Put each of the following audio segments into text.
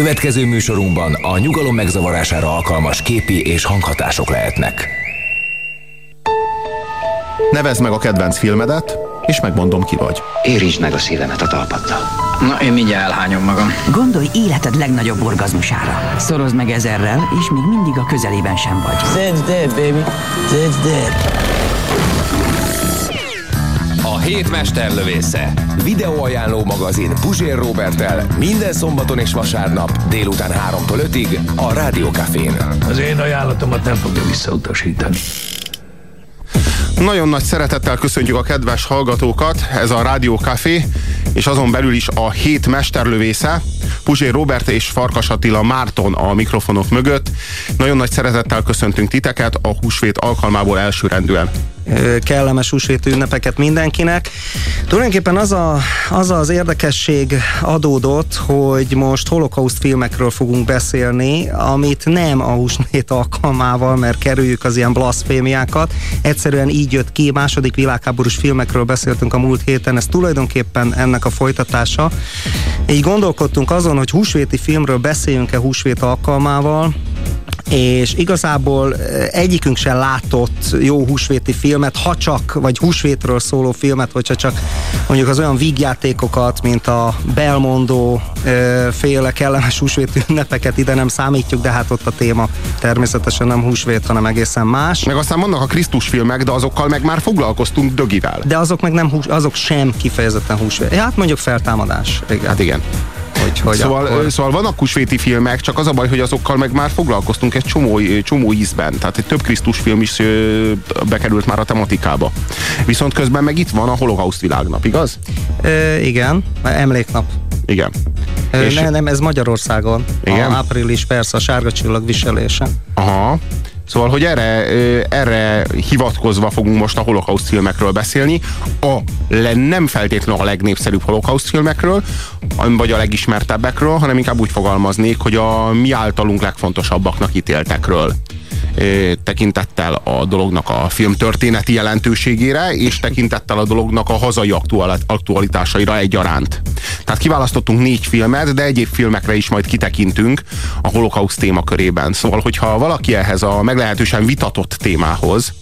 Következő műsorunkban a nyugalom megzavarására alkalmas képi és hanghatások lehetnek. Nevezd meg a kedvenc filmedet, és megmondom ki vagy. Érintsd meg a szívemet a talpaddal. Na, én mindjárt elhányom magam. Gondolj életed legnagyobb orgazmusára. Szorozd meg ezerrel, és még mindig a közelében sem vagy. Zed's dead, baby. Zed's dead. A hét mesterlövésze. Videóajánló magazin Puzsér Robertel minden szombaton és vasárnap délután 3-tól 5-ig a Rádiókafén. Az én ajánlatomat nem fogja visszautasítani. Nagyon nagy szeretettel köszöntjük a kedves hallgatókat, ez a Rádió Café, és azon belül is a hét mesterlövésze, Puzsér Robert és Farkas Attila Márton a mikrofonok mögött. Nagyon nagy szeretettel köszöntünk titeket a húsvét alkalmából elsőrendűen kellemes húsvéti ünnepeket mindenkinek. Tulajdonképpen az, a, az az érdekesség adódott, hogy most holokauszt filmekről fogunk beszélni, amit nem a húsvét alkalmával, mert kerüljük az ilyen blaszfémiákat. Egyszerűen így jött ki, második világháborús filmekről beszéltünk a múlt héten, ez tulajdonképpen ennek a folytatása. Így gondolkodtunk azon, hogy húsvéti filmről beszéljünk-e húsvét alkalmával, és igazából egyikünk sem látott jó húsvéti filmet, ha csak, vagy húsvétről szóló filmet, hogyha csak mondjuk az olyan vígjátékokat, mint a Belmondó féle kellemes húsvéti ünnepeket ide nem számítjuk, de hát ott a téma természetesen nem húsvét, hanem egészen más. Meg aztán vannak a Krisztus filmek, de azokkal meg már foglalkoztunk dögivel. De azok meg nem hús, azok sem kifejezetten húsvét. Hát mondjuk feltámadás. Igen. Hát igen. Hogy, hogy szóval, akkor... szóval vannak kusvéti filmek, csak az a baj, hogy azokkal meg már foglalkoztunk egy csomó, csomó ízben. Tehát egy több Krisztus film is bekerült már a tematikába. Viszont közben meg itt van a holokauszt világnap, igaz? E, igen, emléknap. Igen. E, és... Ne, nem, ez Magyarországon. Igen? A április, persze, a sárga csillag viselése. Aha. Szóval, hogy erre, erre hivatkozva fogunk most a holokauszt filmekről beszélni, a nem feltétlenül a legnépszerűbb holokauszt filmekről, vagy a legismertebbekről, hanem inkább úgy fogalmaznék, hogy a mi általunk legfontosabbaknak ítéltekről tekintettel a dolognak a film történeti jelentőségére, és tekintettel a dolognak a hazai aktualitásaira egyaránt. Tehát kiválasztottunk négy filmet, de egyéb filmekre is majd kitekintünk a holokauszt témakörében. Szóval, hogyha valaki ehhez a meglehetősen vitatott témához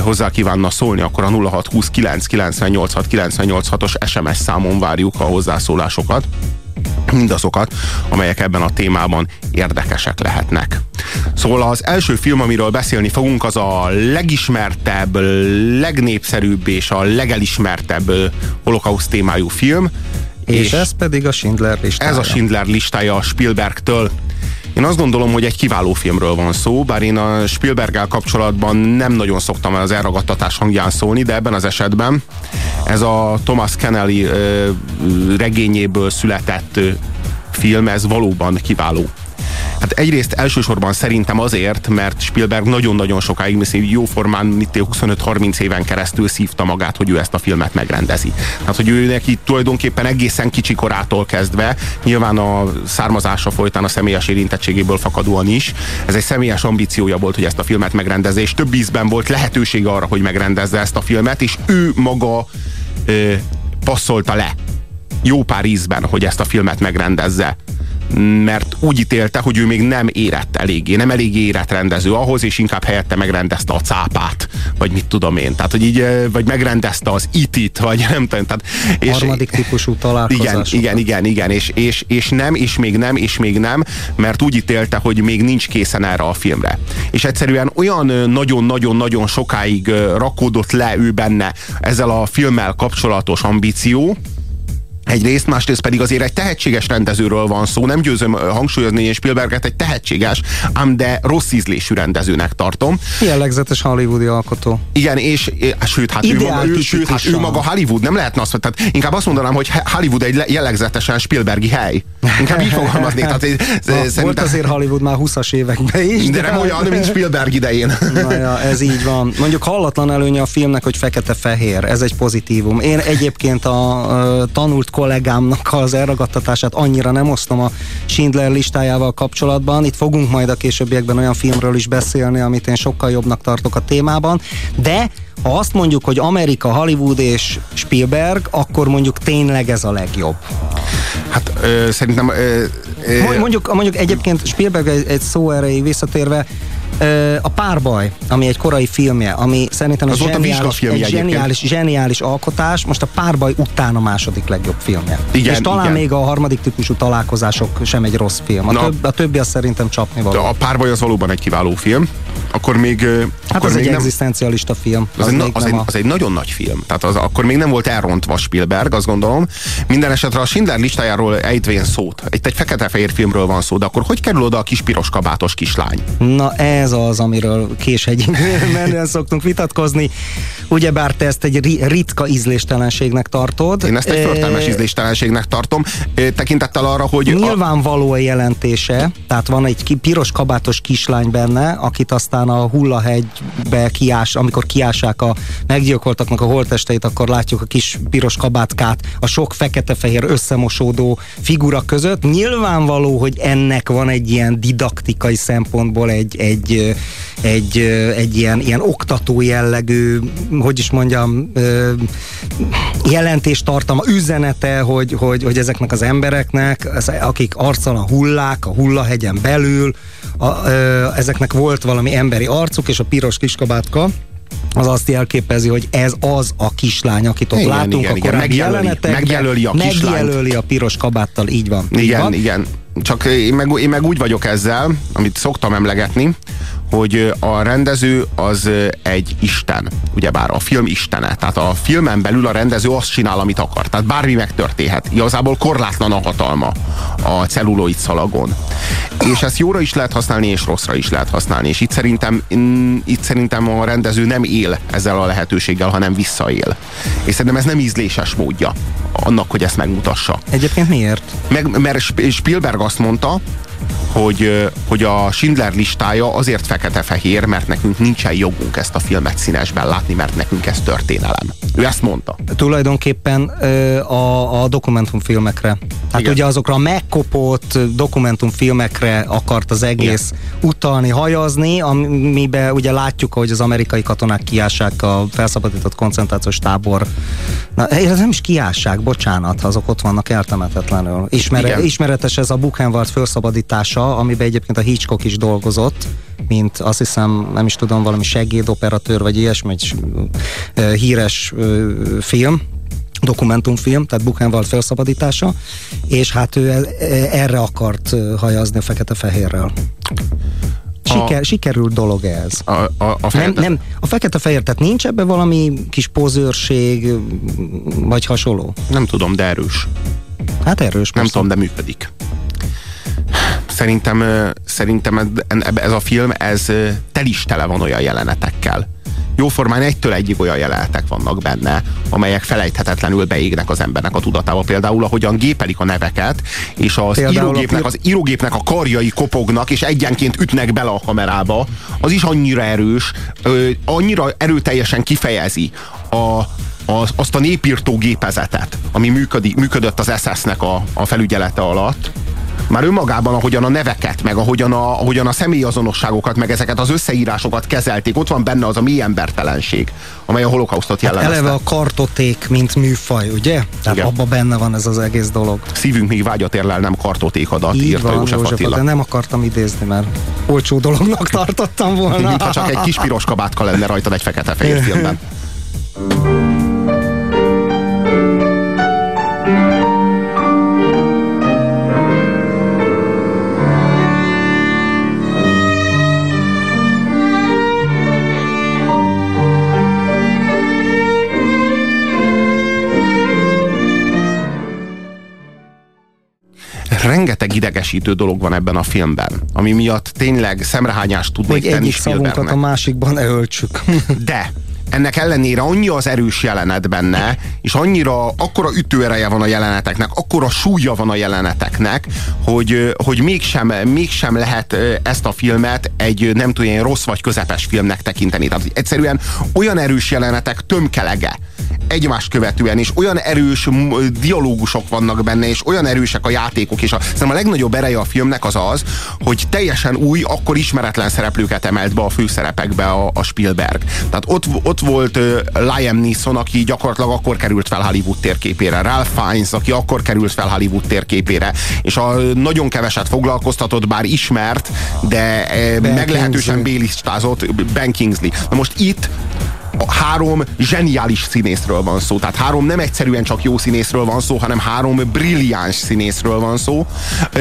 hozzá kívánna szólni, akkor a 0629 986 986-os SMS számon várjuk a hozzászólásokat mindazokat, amelyek ebben a témában érdekesek lehetnek. Szóval az első film, amiről beszélni fogunk, az a legismertebb, legnépszerűbb és a legelismertebb holokauszt témájú film. És, és ez pedig a Schindler listája. Ez a Schindler listája a Spielbergtől. Én azt gondolom, hogy egy kiváló filmről van szó, bár én a Spielberggel kapcsolatban nem nagyon szoktam az elragadtatás hangján szólni, de ebben az esetben ez a Thomas Kennelly regényéből született film, ez valóban kiváló. Hát egyrészt elsősorban szerintem azért, mert Spielberg nagyon-nagyon sokáig, jó jóformán 25-30 éven keresztül szívta magát, hogy ő ezt a filmet megrendezi. Tehát, hogy ő neki tulajdonképpen egészen kicsi korától kezdve, nyilván a származása folytán a személyes érintettségéből fakadóan is, ez egy személyes ambíciója volt, hogy ezt a filmet megrendezze, és több ízben volt lehetőség arra, hogy megrendezze ezt a filmet, és ő maga ö, passzolta le jó pár ízben, hogy ezt a filmet megrendezze mert úgy ítélte, hogy ő még nem érett eléggé, nem eléggé érett rendező ahhoz, és inkább helyette megrendezte a cápát, vagy mit tudom én. Tehát, hogy így, vagy megrendezte az itit, vagy nem tudom. Tehát, és, Harmadik típusú találkozás. Igen, igen, igen, igen, és, és, és nem, és még nem, és még nem, mert úgy ítélte, hogy még nincs készen erre a filmre. És egyszerűen olyan nagyon-nagyon-nagyon sokáig rakódott le ő benne ezzel a filmmel kapcsolatos ambíció, Egyrészt, másrészt pedig azért egy tehetséges rendezőről van szó, nem győzöm hangsúlyozni, én Spielberget egy tehetséges, ám de rossz ízlésű rendezőnek tartom. Jellegzetes hollywoodi alkotó. Igen, és sőt, hát, ő maga, ő, sőt, hát ő maga Hollywood, nem lehetne azt, tehát inkább azt mondanám, hogy Hollywood egy jellegzetesen Spielbergi hely. Inkább így fogalmaznék. Tehát, Na, szerintem... Volt azért Hollywood már 20-as években is. De, de nem olyan, mint Spielberg idején. Na ja, ez így van. Mondjuk hallatlan előnye a filmnek, hogy fekete-fehér. Ez egy pozitívum. Én egyébként a, a tanult kollégámnak az elragadtatását annyira nem osztom a Schindler listájával kapcsolatban. Itt fogunk majd a későbbiekben olyan filmről is beszélni, amit én sokkal jobbnak tartok a témában, de ha azt mondjuk, hogy Amerika, Hollywood és Spielberg, akkor mondjuk tényleg ez a legjobb. Hát ö, szerintem ö, Mondjuk, mondjuk egyébként Spielberg egy, egy szó erejéig visszatérve, a Párbaj, ami egy korai filmje, ami szerintem egy zseniális, egy zseniális, zseniális alkotás, most a Párbaj után a második legjobb filmje. Igen, És talán igen. még a harmadik típusú találkozások sem egy rossz film. A, Na, több, a többi az szerintem csapni való. A Párbaj az valóban egy kiváló film. Akkor még... Hát akkor az még egy nem... egzisztencialista film. Az, az, egy, az, egy, a... az egy nagyon nagy film. Tehát az, akkor még nem volt elrontva Spielberg, azt gondolom. Minden esetre a Schindler listájáról ejtvén szót. Itt egy fekete-fehér filmről van szó, de akkor hogy kerül oda a kis piros kabátos kislány? Na ez az, amiről késhegyig menően szoktunk vitatkozni. Ugyebár te ezt egy ritka ízléstelenségnek tartod. Én ezt egy förtelmes ízléstelenségnek tartom, tekintettel arra, hogy... Nyilvánvaló a jelentése, tehát van egy piros kabátos kislány benne, akit aztán a hullahegybe kiás, amikor kiássák a meggyilkoltaknak a holtesteit, akkor látjuk a kis piros kabátkát a sok fekete-fehér összemosódó figura között. Nyilvánvaló, hogy ennek van egy ilyen didaktikai szempontból egy, egy, egy, egy ilyen, ilyen oktató jellegű, hogy is mondjam, jelentéstartalma, üzenete, hogy, hogy, hogy ezeknek az embereknek, akik arccal a hullák, a hullahegyen belül, a, ezeknek volt valami emberi arcuk, és a piros kiskabátka, az azt jelképezi, hogy ez az a kislány, akit ott igen, látunk igen, a korábbi megjelöli, jelenetekben. Megjelöli a kislányt. Megjelöli a piros kabáttal, így van. Igen, így van. igen. Csak én meg, én meg úgy vagyok ezzel, amit szoktam emlegetni, hogy a rendező az egy isten, ugyebár a film istene. Tehát a filmen belül a rendező azt csinál, amit akar. Tehát bármi megtörténhet. Igazából korlátlan a hatalma a celluloid szalagon. És ezt jóra is lehet használni, és rosszra is lehet használni. És itt szerintem, itt szerintem a rendező nem él ezzel a lehetőséggel, hanem visszaél. És szerintem ez nem ízléses módja annak, hogy ezt megmutassa. Egyébként miért? Meg, mert Spielberg azt mondta, hogy, hogy a Schindler listája azért fekete-fehér, mert nekünk nincsen jogunk ezt a filmet színesben látni, mert nekünk ez történelem. Ő ezt mondta. Tulajdonképpen a, a dokumentumfilmekre. Hát Igen. ugye azokra a megkopott dokumentumfilmekre akart az egész Igen. utalni, hajazni, amiben ugye látjuk, hogy az amerikai katonák kiássák a felszabadított koncentrációs tábor. Na, ez nem is kiássák, bocsánat, azok ott vannak eltemetetlenül. Ismere, ismeretes ez a Buchenwald felszabadítása, amiben egyébként a Hitchcock is dolgozott, mint azt hiszem, nem is tudom, valami segédoperatőr, vagy ilyesmi, egy híres film, dokumentumfilm, tehát Buchenwald felszabadítása, és hát ő erre akart hajazni a fekete-fehérrel. Siker, a, sikerült dolog ez. A, a, a, fekete... nem, nem, a fekete-fehér, tehát nincs ebbe valami kis pozőrség, vagy hasonló? Nem tudom, de erős. Hát erős. Nem tudom, de működik. Szerintem, szerintem ez a film, ez tel is tele van olyan jelenetekkel, jóformán egytől egyig olyan jelenetek vannak benne, amelyek felejthetetlenül beégnek az embernek a tudatába. Például, ahogyan gépelik a neveket, és az, írógépnek, az írógépnek a karjai kopognak, és egyenként ütnek bele a kamerába, az is annyira erős, annyira erőteljesen kifejezi a, az, azt a népírtó gépezetet, ami működik, működött az SS-nek a, a felügyelete alatt, már önmagában, ahogyan a neveket, meg ahogyan a, ahogyan a személyazonosságokat, meg ezeket az összeírásokat kezelték, ott van benne az a mély embertelenség, amely a holokausztot hát jellemezte. eleve a kartoték, mint műfaj, ugye? Tehát abban benne van ez az egész dolog. Szívünk még vágyat érlel, nem kartotékadat, Így írta van, József, József Attila. De nem akartam idézni, mert olcsó dolognak tartottam volna. Mintha csak egy kis piros kabátka lenne rajtad egy fekete-fehér filmben. idegesítő dolog van ebben a filmben, ami miatt tényleg szemrehányást tudnék Hogy tenni egyik szavunkat a másikban öltsük. De ennek ellenére annyi az erős jelenet benne, és annyira, akkora ütőereje van a jeleneteknek, akkora súlya van a jeleneteknek, hogy, hogy mégsem, mégsem lehet ezt a filmet egy nem tudom, rossz vagy közepes filmnek tekinteni. Tehát egyszerűen olyan erős jelenetek tömkelege egymást követően, és olyan erős dialógusok vannak benne, és olyan erősek a játékok, és a, szerintem a legnagyobb ereje a filmnek az az, hogy teljesen új, akkor ismeretlen szereplőket emelt be a főszerepekbe a, a Spielberg. Tehát ott, ott volt uh, Liam Neeson, aki gyakorlatilag akkor került fel Hollywood térképére, Ralph Fiennes, aki akkor került fel Hollywood térképére, és a nagyon keveset foglalkoztatott, bár ismert, de ben meglehetősen bélistázott Ben Kingsley. Na most itt három zseniális színészről van szó. Tehát három nem egyszerűen csak jó színészről van szó, hanem három brilliáns színészről van szó.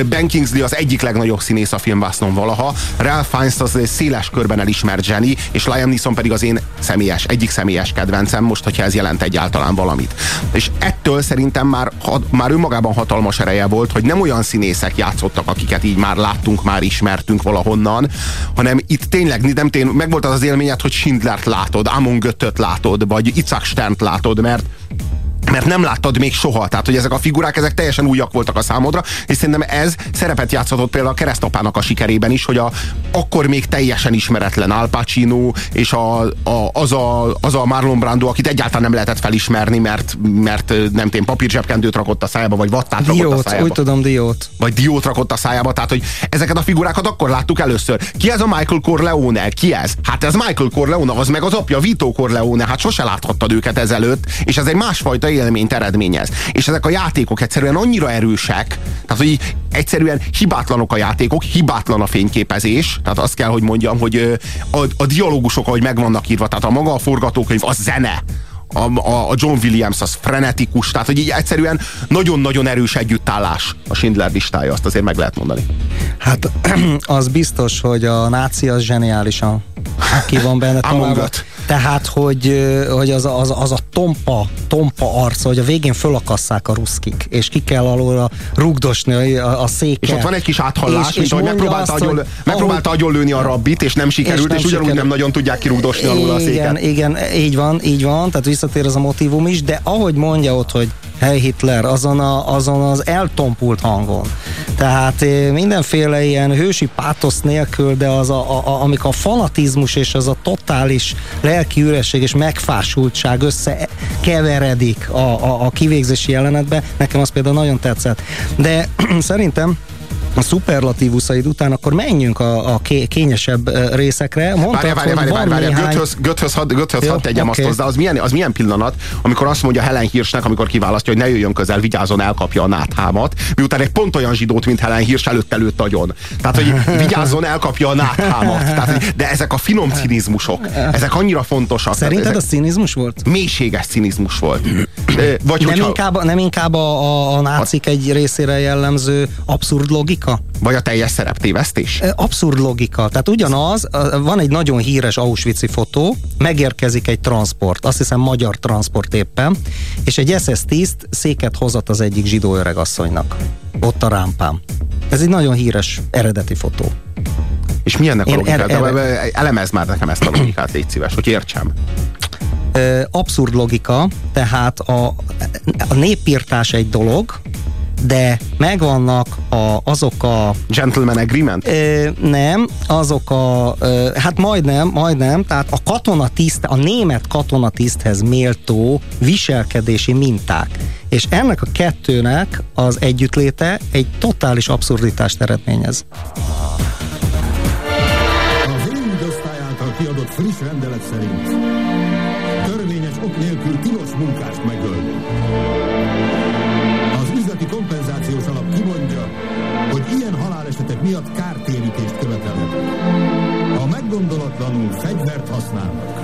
Ben Kingsley az egyik legnagyobb színész a filmvásznon valaha, Ralph Fiennes az széles körben elismert zseni, és Liam Neeson pedig az én személyes, egyik személyes kedvencem, most, hogyha ez jelent egyáltalán valamit. És ettől szerintem már, már önmagában hatalmas ereje volt, hogy nem olyan színészek játszottak, akiket így már láttunk, már ismertünk valahonnan, hanem itt tényleg nem tény, meg volt az az élményed, hogy Schindlert látod, Amon Göttöt látod, vagy Itzhak Sternt látod, mert mert nem láttad még soha. Tehát, hogy ezek a figurák, ezek teljesen újak voltak a számodra, és szerintem ez szerepet játszott például a keresztapának a sikerében is, hogy a, akkor még teljesen ismeretlen Al Pacino, és a, a, az, a, az a Marlon Brando, akit egyáltalán nem lehetett felismerni, mert, mert nem tudom, papírzsebkendőt rakott a szájába, vagy vattát diót, rakott a szájába. úgy tudom, diót. Vagy diót rakott a szájába, tehát, hogy ezeket a figurákat akkor láttuk először. Ki ez a Michael Corleone? Ki ez? Hát ez Michael Corleone, az meg az apja Vito Corleone, hát sose láthattad őket ezelőtt, és ez egy másfajta élményt eredményez. És ezek a játékok egyszerűen annyira erősek, tehát hogy egyszerűen hibátlanok a játékok, hibátlan a fényképezés, tehát azt kell, hogy mondjam, hogy a, a dialógusok, ahogy meg vannak írva, tehát a maga a forgatókönyv, a zene, a, a, John Williams az frenetikus, tehát hogy így egyszerűen nagyon-nagyon erős együttállás a Schindler listája, azt azért meg lehet mondani. Hát az biztos, hogy a náci az zseniálisan ki van benne találva. Tehát, hogy, hogy az, az, az a tompa, tompa arca, hogy a végén fölakasszák a ruszkik, és ki kell alól rugdosni a, a széket. És ott van egy kis áthallás, és, mint és ahogy megpróbálta, azt, agyol, megpróbálta ahogy, agyonlőni a rabbit, és nem sikerült, és, nem és ugyanúgy sikerült. nem nagyon tudják kirugdosni alól a széket. Igen, igen, így van, így van, tehát visszatér az a motivum is, de ahogy mondja ott, hogy Hey Hitler, azon, a, azon az eltompult hangon. Tehát eh, mindenféle ilyen hősi pátosz nélkül, de az a, a, a, amikor a fanatizmus és az a totális lelki üresség és megfásultság összekeveredik a, a, a kivégzési jelenetbe, nekem az például nagyon tetszett. De szerintem a szuperlatívuszaid után, akkor menjünk a, a kényesebb részekre. Mondtad, várj, várj, várj, várj, néhány... Göthöz, Göthöz, had, Göthöz Jó, hadd tegyem okay. azt hozzá, az milyen, az milyen pillanat, amikor azt mondja Helen Hirsnek, amikor kiválasztja, hogy ne jöjjön közel, vigyázzon, elkapja a náthámat, miután egy pont olyan zsidót, mint Helen Hirs előtt előtt agyon. Tehát, hogy vigyázzon, elkapja a náthámat. Tehát, de ezek a finom cinizmusok, ezek annyira fontosak. Szerinted a cinizmus volt? Mélységes cinizmus volt. Vagy nem, hogyha... inkább, nem inkább a, a, a nácik egy részére jellemző abszurd logika? Vagy a teljes szereptévesztés? Abszurd logika. Tehát ugyanaz, van egy nagyon híres Auschwitz-i fotó, megérkezik egy transport, azt hiszem magyar transport éppen, és egy SS tiszt széket hozott az egyik zsidó öregasszonynak. Ott a rámpám. Ez egy nagyon híres eredeti fotó. És mi ennek a logikát? Er, er, Elemezd már nekem ezt a logikát, légy szíves, hogy értsem abszurd logika, tehát a, a népírtás egy dolog, de megvannak a, azok a... Gentleman agreement? Ö, nem, azok a... Ö, hát majdnem, majdnem, tehát a katonatiszt, a német katonatiszthez méltó viselkedési minták. És ennek a kettőnek az együttléte egy totális abszurditást eredményez. Az én által kiadott friss rendelet szerint ok nélkül tilos munkást megölni. Használnak,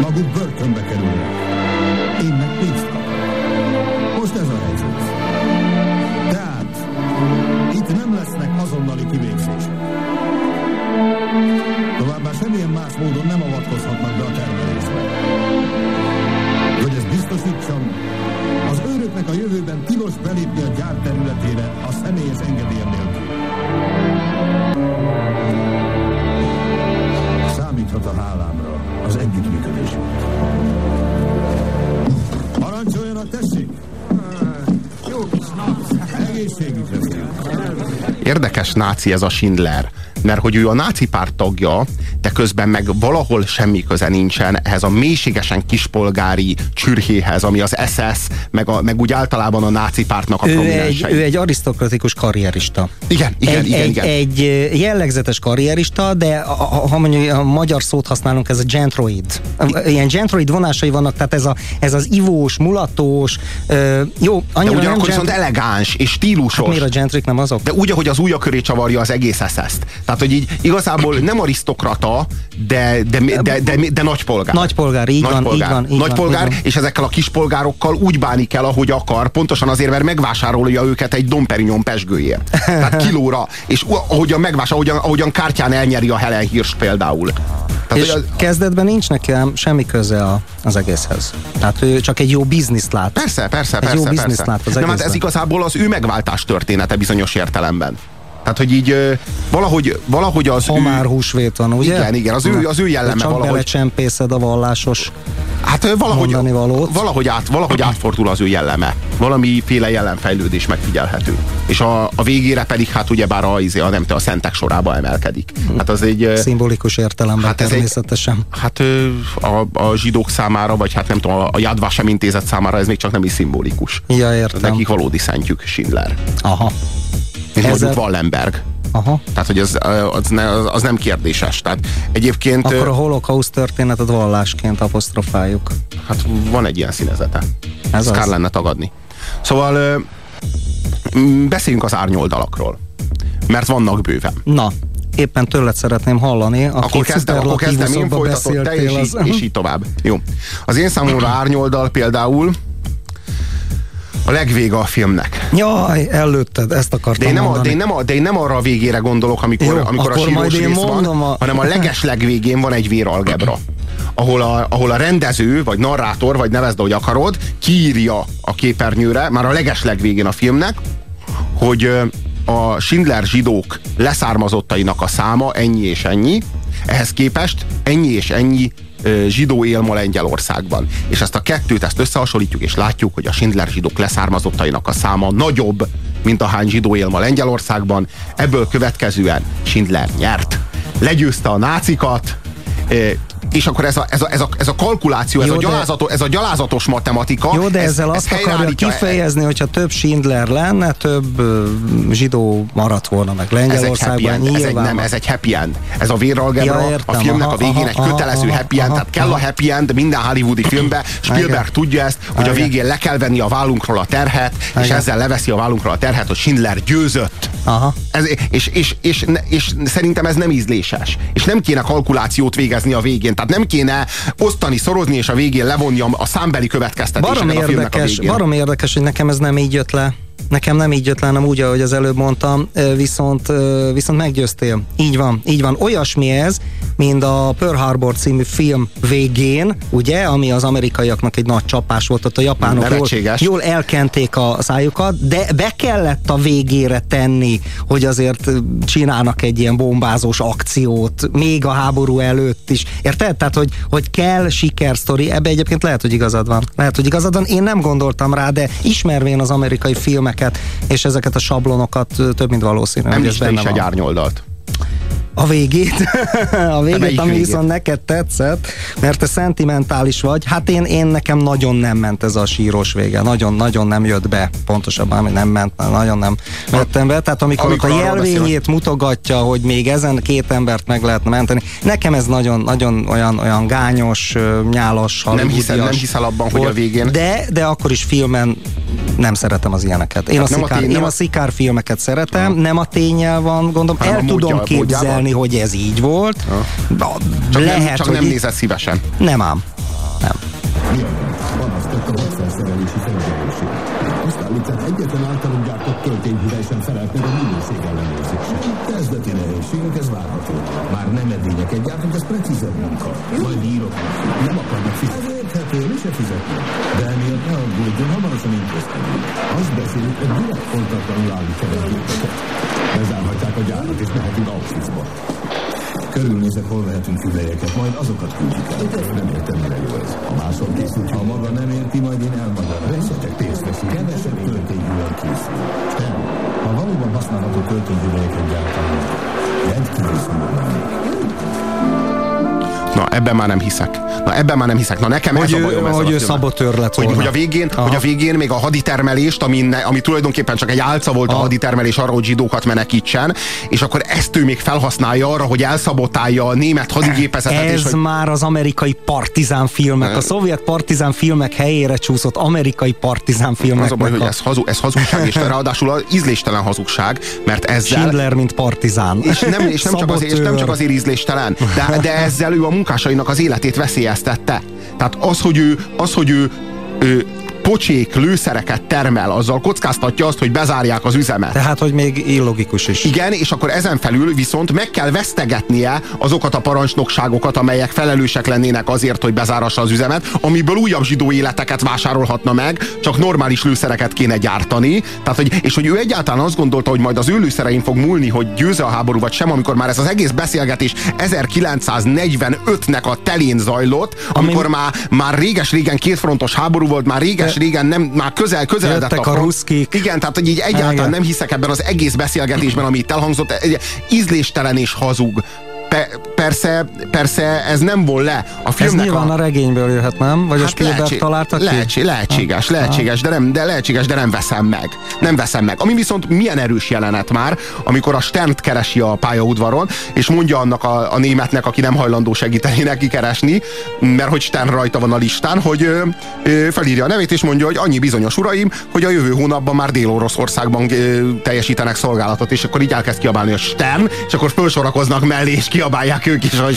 maguk börtönbe kerülnek. Én meg pénzt kapom. Most ez a helyzet. Tehát itt nem lesznek azonnali kivégzések. Továbbá semmilyen más módon nem avatkozhatnak be a termelésbe. Hogy ezt biztosítsam, az őröknek a jövőben tilos belépni a gyár területére a személyes engedélyem nélkül. Együttműködésünk. Parancsoljanak, tessék! Jó kis nap! Egészségükre, érdekes náci ez a Schindler, mert hogy ő a náci párt tagja, de közben meg valahol semmi köze nincsen ehhez a mélységesen kispolgári csürhéhez, ami az SS, meg, a, meg úgy általában a náci pártnak a ő egy, ő egy arisztokratikus karrierista. Igen, igen, egy, igen, egy, igen. egy jellegzetes karrierista, de ha, ha mondjuk a magyar szót használunk, ez a gentroid. Ilyen gentroid vonásai vannak, tehát ez, a, ez az ivós, mulatós, jó, annyira de ugyanakkor viszont elegáns és stílusos. Hát miért a gentrik nem azok? De úgy, ahogy az ujja köré csavarja az egész SS-t. Tehát, hogy így igazából nem arisztokrata, de, de, de, de, de, de nagypolgár. Nagypolgár, így nagypolgár. van, így van. Így nagypolgár, van, így és ezekkel a kispolgárokkal úgy bánik el, ahogy akar, pontosan azért, mert megvásárolja őket egy Domperignon pesgőért. Tehát kilóra. És ahogyan megvásárol, ahogyan, ahogyan kártyán elnyeri a Helen Hirsch például. Tehát, és az... kezdetben nincs nekem semmi köze a, az egészhez. Tehát ő csak egy jó bizniszt lát. Persze, persze, egy persze. jó persze. lát az Nem, hát ez igazából az ő megváltás története bizonyos értelemben. Tehát, hogy így valahogy, valahogy az ha ő... már húsvét van, ugye? Igen, igen, az ő, az ő jelleme csak valahogy... belecsempészed a vallásos Hát valahogy, valahogy, át, valahogy átfordul az ő jelleme. Valamiféle jellemfejlődés megfigyelhető. És a, a végére pedig hát ugye bár a, a, nem te, a szentek sorába emelkedik. Hát az egy... Szimbolikus értelemben hát természetesen. Egy, hát a, a zsidók számára, vagy hát nem tudom, a Yad Vashem intézet számára ez még csak nem is szimbolikus. Ja, értem. Nekik valódi szentjük Schindler. Aha. Mint Ezzel... mondjuk Wallenberg. Aha. Tehát, hogy az, az, ne, az nem kérdéses. Tehát egyébként... Akkor a holokauszt történetet vallásként apostrofáljuk. Hát van egy ilyen színezete. Ez Ezt kár lenne tagadni. Szóval beszéljünk az árnyoldalakról. Mert vannak bőven. Na, éppen tőled szeretném hallani. Akkor kezdem, akkor kezdem én folytatom, te és, az... és így tovább. Jó. Az én számomra árnyoldal például a legvége a filmnek. Jaj, előtted, ezt akartam de én nem, mondani. A, de, én nem a, de én nem arra a végére gondolok, amikor, Jó, amikor a sírós rész van, a... hanem a leges legvégén van egy véralgebra. Ahol a, ahol a rendező, vagy narrátor, vagy nevezd, ahogy akarod, kiírja a képernyőre, már a leges legvégén a filmnek, hogy a Schindler zsidók leszármazottainak a száma ennyi és ennyi, ehhez képest ennyi és ennyi zsidó él ma Lengyelországban. És ezt a kettőt, ezt összehasonlítjuk, és látjuk, hogy a Schindler zsidók leszármazottainak a száma nagyobb, mint a hány zsidó él ma Lengyelországban. Ebből következően Schindler nyert. Legyőzte a nácikat, és akkor ez a, ez a, ez a, ez a kalkuláció, jó, ez, a gyalázatos, ez a gyalázatos matematika. Jó, de ez, ezzel ez azt akarja kifejezni, hogyha több Schindler lenne, több zsidó maradt volna meg Lengyelországban. Ez ez egy, nem, ez egy happy end. Ez a véralgebra, ja, a filmnek aha, a végén aha, egy kötelező aha, happy end, aha, tehát kell aha. a happy end minden hollywoodi filmbe. Spielberg Igen. tudja ezt, hogy Igen. a végén le kell venni a vállunkról a terhet, Igen. és ezzel leveszi a vállunkról a terhet, hogy Schindler győzött. Aha. Ez, és, és, és, és, szerintem ez nem ízléses. És nem kéne kalkulációt végezni a végén. Tehát nem kéne osztani, szorozni, és a végén levonni a, számbeli következtetéseket barom érdekes, a filmnek a végén. Barom érdekes, hogy nekem ez nem így jött le. Nekem nem így jött le, nem úgy, ahogy az előbb mondtam, viszont, viszont meggyőztél. Így van, így van. Olyasmi ez, mint a Pearl Harbor című film végén, ugye, ami az amerikaiaknak egy nagy csapás volt, ott a japánok jól, jól elkenték a szájukat, de be kellett a végére tenni, hogy azért csinálnak egy ilyen bombázós akciót, még a háború előtt is. Érted? Tehát, hogy, hogy kell sikersztori, ebbe egyébként lehet, hogy igazad van. Lehet, hogy igazad van. Én nem gondoltam rá, de ismervén az amerikai filmeket és ezeket a sablonokat több, mint valószínű. Nem is, is egy árnyoldalt a végét, a végét, ami végét? viszont neked tetszett, mert te szentimentális vagy. Hát én, én nekem nagyon nem ment ez a síros vége, nagyon-nagyon nem jött be, pontosabban, ami nem ment, nagyon nem vettem be. Tehát amikor, amikor a jelvényét mutogatja, hogy még ezen két embert meg lehetne menteni, nekem ez nagyon, nagyon olyan, olyan gányos, nyálos, nem hiszel, nem hiszel abban, volt, hogy a végén. De, de akkor is filmen nem szeretem az ilyeneket. Én, hát a, szikár, a, tény, én a szikár filmeket szeretem, nem a tényel van, gondolom, el tudom módja, képzelni, módjában? hogy ez így volt. Ja. Csak Lehet, nem, csak hogy nem nézed szívesen. Nem ám. Nem. Azt állítják, egyetlen általunk gyártott töltényhüvely sem felelt meg a minőség ellenőrzésre. Kezdeti nehézségek, ez várható. Már nem edényeket gyártunk, ez precízebb munka. Majd írok. Nem akarnak fizetni. Mi se fizetnek. De emiatt ne aggódjon, hamarosan intézkedünk. Azt beszéljük, hogy direkt kontaktlanul állítja a gépeket. Bezárhatják a gyárat, és mehetünk Auschwitzba. Körülnézek, hol vehetünk hüvelyeket, majd azokat küldjük el. Nem értem, mire jó ez. Ha máshol készült, ha maga nem érti, majd én elmagyarom. Veszetek pénzt veszünk, kevesebb töltényhüvely készül. Sten, ha valóban használható töltényhüvelyeket gyártanak, rendkívül szomorú. Na, ebben már nem hiszek. Na, ebben már nem hiszek. Na, nekem Hogy ez ő- a bajom hogy a ő szabotőr lett hogy, volna. hogy, a végén, Aha. hogy a végén még a haditermelést, ami, ne, ami tulajdonképpen csak egy álca volt a Aha. haditermelés arra, hogy zsidókat menekítsen, és akkor ezt ő még felhasználja arra, hogy elszabotálja a német hadigépezetet. és Ez hogy, már az amerikai partizán filmek, a szovjet partizán filmek helyére csúszott amerikai partizán filmek. az a baj, hogy ez, hazu, ez hazugság, és ráadásul az ízléstelen hazugság, mert ezzel Schindler, mint partizán. és nem, és, nem csak azért, és nem csak azért ízléstelen, de, de ezzel ő a munkásainak az életét veszélyeztette. Tehát az, hogy ő, az, hogy ő, ő pocsék lőszereket termel, azzal kockáztatja azt, hogy bezárják az üzemet. Tehát, hogy még illogikus is. Igen, és akkor ezen felül viszont meg kell vesztegetnie azokat a parancsnokságokat, amelyek felelősek lennének azért, hogy bezárassa az üzemet, amiből újabb zsidó életeket vásárolhatna meg, csak normális lőszereket kéne gyártani. Tehát, hogy, és hogy ő egyáltalán azt gondolta, hogy majd az ő lőszerein fog múlni, hogy győze a háború vagy sem, amikor már ez az egész beszélgetés 1945-nek a telén zajlott, amikor már, már réges-régen kétfrontos háború volt, már réges-régen nem, már közel, közeledett Jöttek a front. ruszkik. Igen, tehát hogy így egyáltalán Igen. nem hiszek ebben az egész beszélgetésben, ami itt elhangzott, egy- ízléstelen és hazug. Pe, persze, persze ez nem vol le a Ez filmnek nyilván a, a, regényből jöhet, nem? Vagy a Spielberg lehetség- találta ki? lehetség- lehetséges, lehetséges, de nem, de lehetséges, de nem veszem meg. Nem veszem meg. Ami viszont milyen erős jelenet már, amikor a Sternt keresi a pályaudvaron, és mondja annak a, a németnek, aki nem hajlandó segíteni neki keresni, mert hogy Stern rajta van a listán, hogy ö, ö, felírja a nevét, és mondja, hogy annyi bizonyos uraim, hogy a jövő hónapban már Dél-Oroszországban teljesítenek szolgálatot, és akkor így elkezd kiabálni a Stern, és akkor fölsorakoznak mellé, és kiabálják ők is, hogy.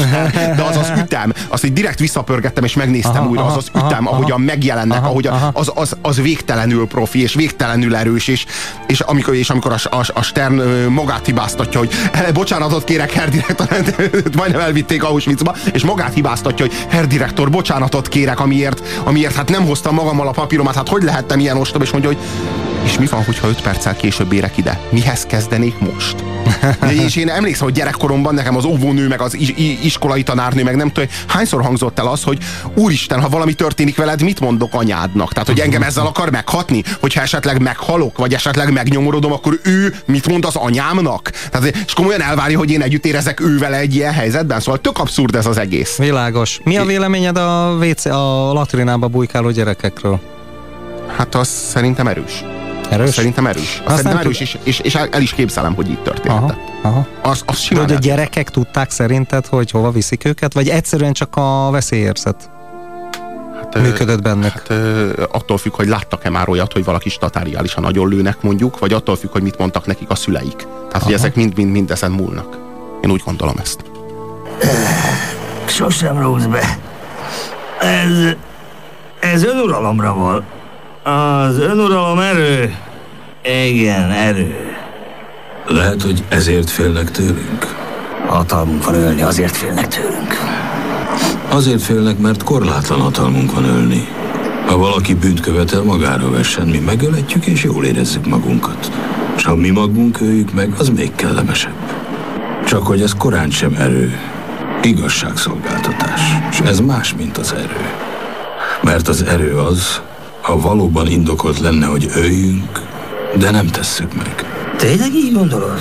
De az az ütem, azt így direkt visszapörgettem, és megnéztem Aha, újra, az az ütem, aha, ahogyan megjelennek, aha, ahogyan, aha. az, az, az végtelenül profi, és végtelenül erős, és, és amikor, és amikor a, a, a Stern magát hibáztatja, hogy "Eh, bocsánatot kérek, herr direktor, majdnem elvitték Auschwitzba, és magát hibáztatja, hogy herr direktor, bocsánatot kérek, amiért, amiért hát nem hoztam magammal a papíromat, hát hogy lehettem ilyen ostob, és mondja, hogy és mi van, hogyha öt perccel később érek ide? Mihez kezdenék most? és én emlékszem, hogy gyerekkoromban nekem az óvónő, meg az iskolai tanárnő, meg nem tudom, hányszor hangzott el az, hogy úristen, ha valami történik veled, mit mondok anyádnak? Tehát, hogy engem ezzel akar meghatni? Hogyha esetleg meghalok, vagy esetleg megnyomorodom, akkor ő mit mond az anyámnak? Tehát, és komolyan elvárja, hogy én együtt érezek ő vele egy ilyen helyzetben? Szóval tök abszurd ez az egész. Világos. Mi a véleményed a, WC, a latrinába bujkáló gyerekekről? Hát az szerintem erős. Erős? Szerintem erős. Azt szerintem erős, és, és, és el, is képzelem, hogy így történhetett. Aha, aha. Az, az De simán hogy a gyerekek tudták szerinted, hogy hova viszik őket, vagy egyszerűen csak a veszélyérzet Hát, működött bennük? Hát attól függ, hogy láttak-e már olyat, hogy valaki statáriálisan nagyon lőnek mondjuk, vagy attól függ, hogy mit mondtak nekik a szüleik. Tehát, hogy ezek mind-mind-mind ezen múlnak. Én úgy gondolom ezt. Sosem rúgsz be. Ez... Ez önuralomra van. Az önuralom erő. Igen, erő. Lehet, hogy ezért félnek tőlünk. Hatalmunk van ölni, azért félnek tőlünk. Azért félnek, mert korlátlan hatalmunk van ölni. Ha valaki bűnt követel, magára vessen, mi megöletjük és jól érezzük magunkat. És ha mi magunk öljük meg, az még kellemesebb. Csak hogy ez korán sem erő, igazságszolgáltatás. És ez más, mint az erő. Mert az erő az, ha valóban indokolt lenne, hogy öljünk, de nem tesszük meg. Tényleg így gondolod?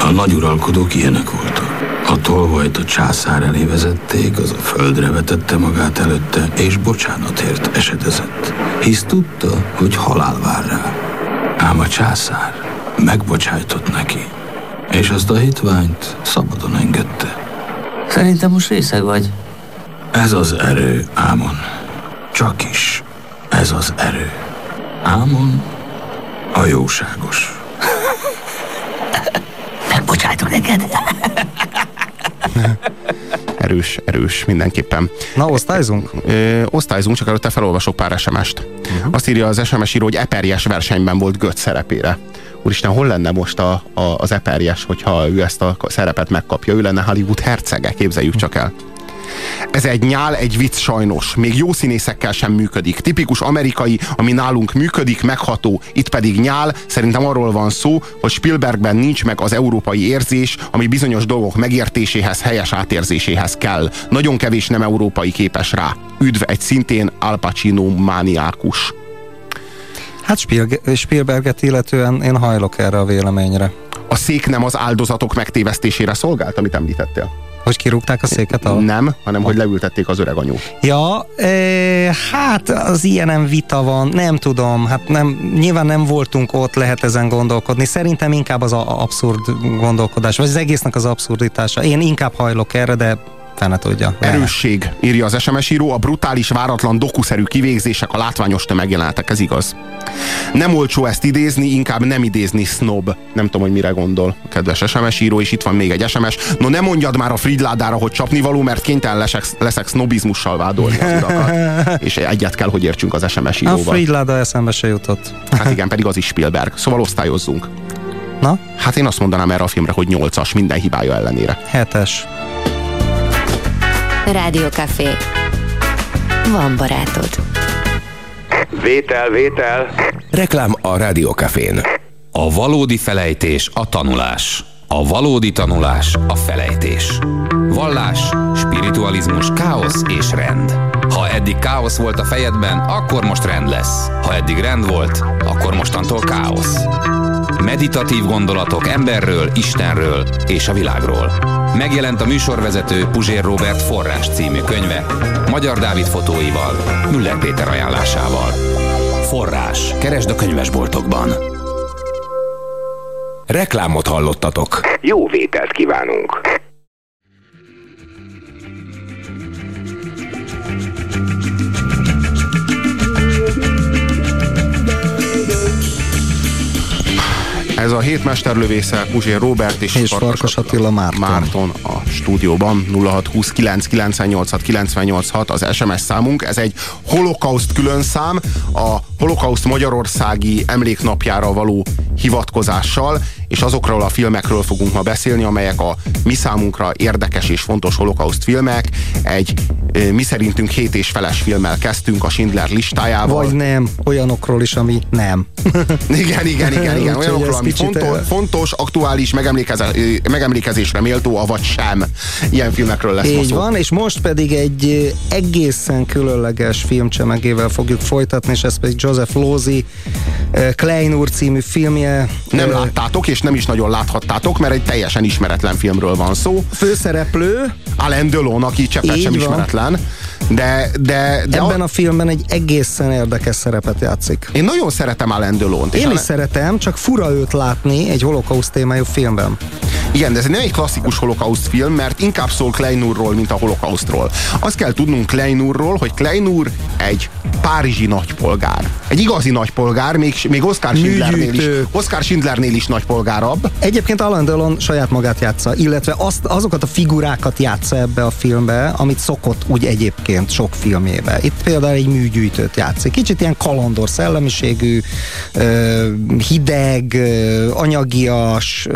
A nagyuralkodók ilyenek voltak. A tolvajt a császár elé vezették, az a földre vetette magát előtte, és bocsánatért esedezett. Hisz tudta, hogy halál vár rá. Ám a császár megbocsájtott neki, és azt a hitványt szabadon engedte. Szerintem most részeg vagy. Ez az erő, Ámon. Csak is ez az erő. Ámon a jóságos. Megbocsájtok neked. Erős, erős, mindenképpen. Na, osztályzunk? Ö, osztályzunk, csak előtte felolvasok pár SMS-t. Uh-huh. Azt írja az SMS író, hogy eperjes versenyben volt Götz szerepére. Úristen, hol lenne most a, a, az eperjes, hogyha ő ezt a szerepet megkapja? Ő lenne Hollywood hercege, képzeljük csak el. Ez egy nyál, egy vicc sajnos. Még jó színészekkel sem működik. Tipikus amerikai, ami nálunk működik, megható. Itt pedig nyál. Szerintem arról van szó, hogy Spielbergben nincs meg az európai érzés, ami bizonyos dolgok megértéséhez, helyes átérzéséhez kell. Nagyon kevés nem európai képes rá. Üdv egy szintén Al Pacino mániákus. Hát Spielberget illetően én hajlok erre a véleményre. A szék nem az áldozatok megtévesztésére szolgált, amit említettél? Hogy kirúgták a széket? A... Nem, hanem hogy leültették az öreg anyót. Ja, e, hát az ilyenem vita van, nem tudom, hát nem, nyilván nem voltunk ott, lehet ezen gondolkodni. Szerintem inkább az a abszurd gondolkodás, vagy az egésznek az abszurditása. Én inkább hajlok erre, de fene tudja. Erősség, írja az SMS író, a brutális, váratlan, dokuszerű kivégzések, a látványos tömegjelenetek, ez igaz. Nem olcsó ezt idézni, inkább nem idézni snob. Nem tudom, hogy mire gondol kedves SMS író, és itt van még egy SMS. No ne mondjad már a Fridládára, hogy csapni való, mert kénytelen leszek, leszek sznobizmussal vádolni az urakat. és egyet kell, hogy értsünk az SMS íróval. A Fridláda eszembe se jutott. hát igen, pedig az is Spielberg. Szóval osztályozzunk. Na? Hát én azt mondanám erre a filmre, hogy 8-as minden hibája ellenére. 7-es. Café. Van barátod. Vétel, vétel. Reklám a Cafén. A valódi felejtés a tanulás. A valódi tanulás a felejtés. Vallás, spiritualizmus, káosz és rend. Ha eddig káosz volt a fejedben, akkor most rend lesz. Ha eddig rend volt, akkor mostantól káosz. Meditatív gondolatok emberről, Istenről és a világról. Megjelent a műsorvezető Puzsér Robert Forrás című könyve, Magyar Dávid fotóival, Müller Péter ajánlásával. Forrás. Keresd a könyvesboltokban. Reklámot hallottatok. Jó vételt kívánunk! Ez a hét mesterlövésze Puzsér Robert és, és Farkas Attila Márton. Márton a stúdióban 0629 986 986 az SMS számunk. Ez egy holokauszt külön szám, a holokauszt Magyarországi emléknapjára való hivatkozással, és azokról a filmekről fogunk ma beszélni, amelyek a mi számunkra érdekes és fontos holokauszt filmek. Egy mi szerintünk hét és feles filmmel kezdtünk a Schindler listájával. Vagy nem, olyanokról is, ami nem. igen, igen, igen, igen. olyanokról, ami fontos, fontos, aktuális, megemlékezésre méltó, avagy sem. Ilyen filmekről lesz Így van, és most pedig egy egészen különleges filmcsemegével fogjuk folytatni, és ez pedig Joseph Losey Klein úr című filmje. Nem láttátok, és nem is nagyon láthattátok, mert egy teljesen ismeretlen filmről van szó. Főszereplő Alain Delon, aki cseppet sem ismeretlen. De, de, de Ebben a... a filmben egy egészen érdekes szerepet játszik. Én nagyon szeretem Alain Delon-t. Én is Ale... szeretem, csak fura őt látni egy holokauszt témájú filmben. Igen, de ez nem egy klasszikus holokauszt film, mert inkább szól Klein úrról, mint a holokausztról. Azt kell tudnunk Klein úrról, hogy Klein úr egy párizsi nagypolgár. Egy igazi nagypolgár, még, még Oscar Schindlernél is, Oscar Schindlernél is nagypolgárabb. Egyébként Alain Delon saját magát játsza, illetve azt, azokat a figurákat játsza ebbe a filmbe, amit szokott úgy egyébként sok filmébe. Itt például egy műgyűjtőt játszik. Kicsit ilyen kalandor szellemiségű, hideg, anyagias,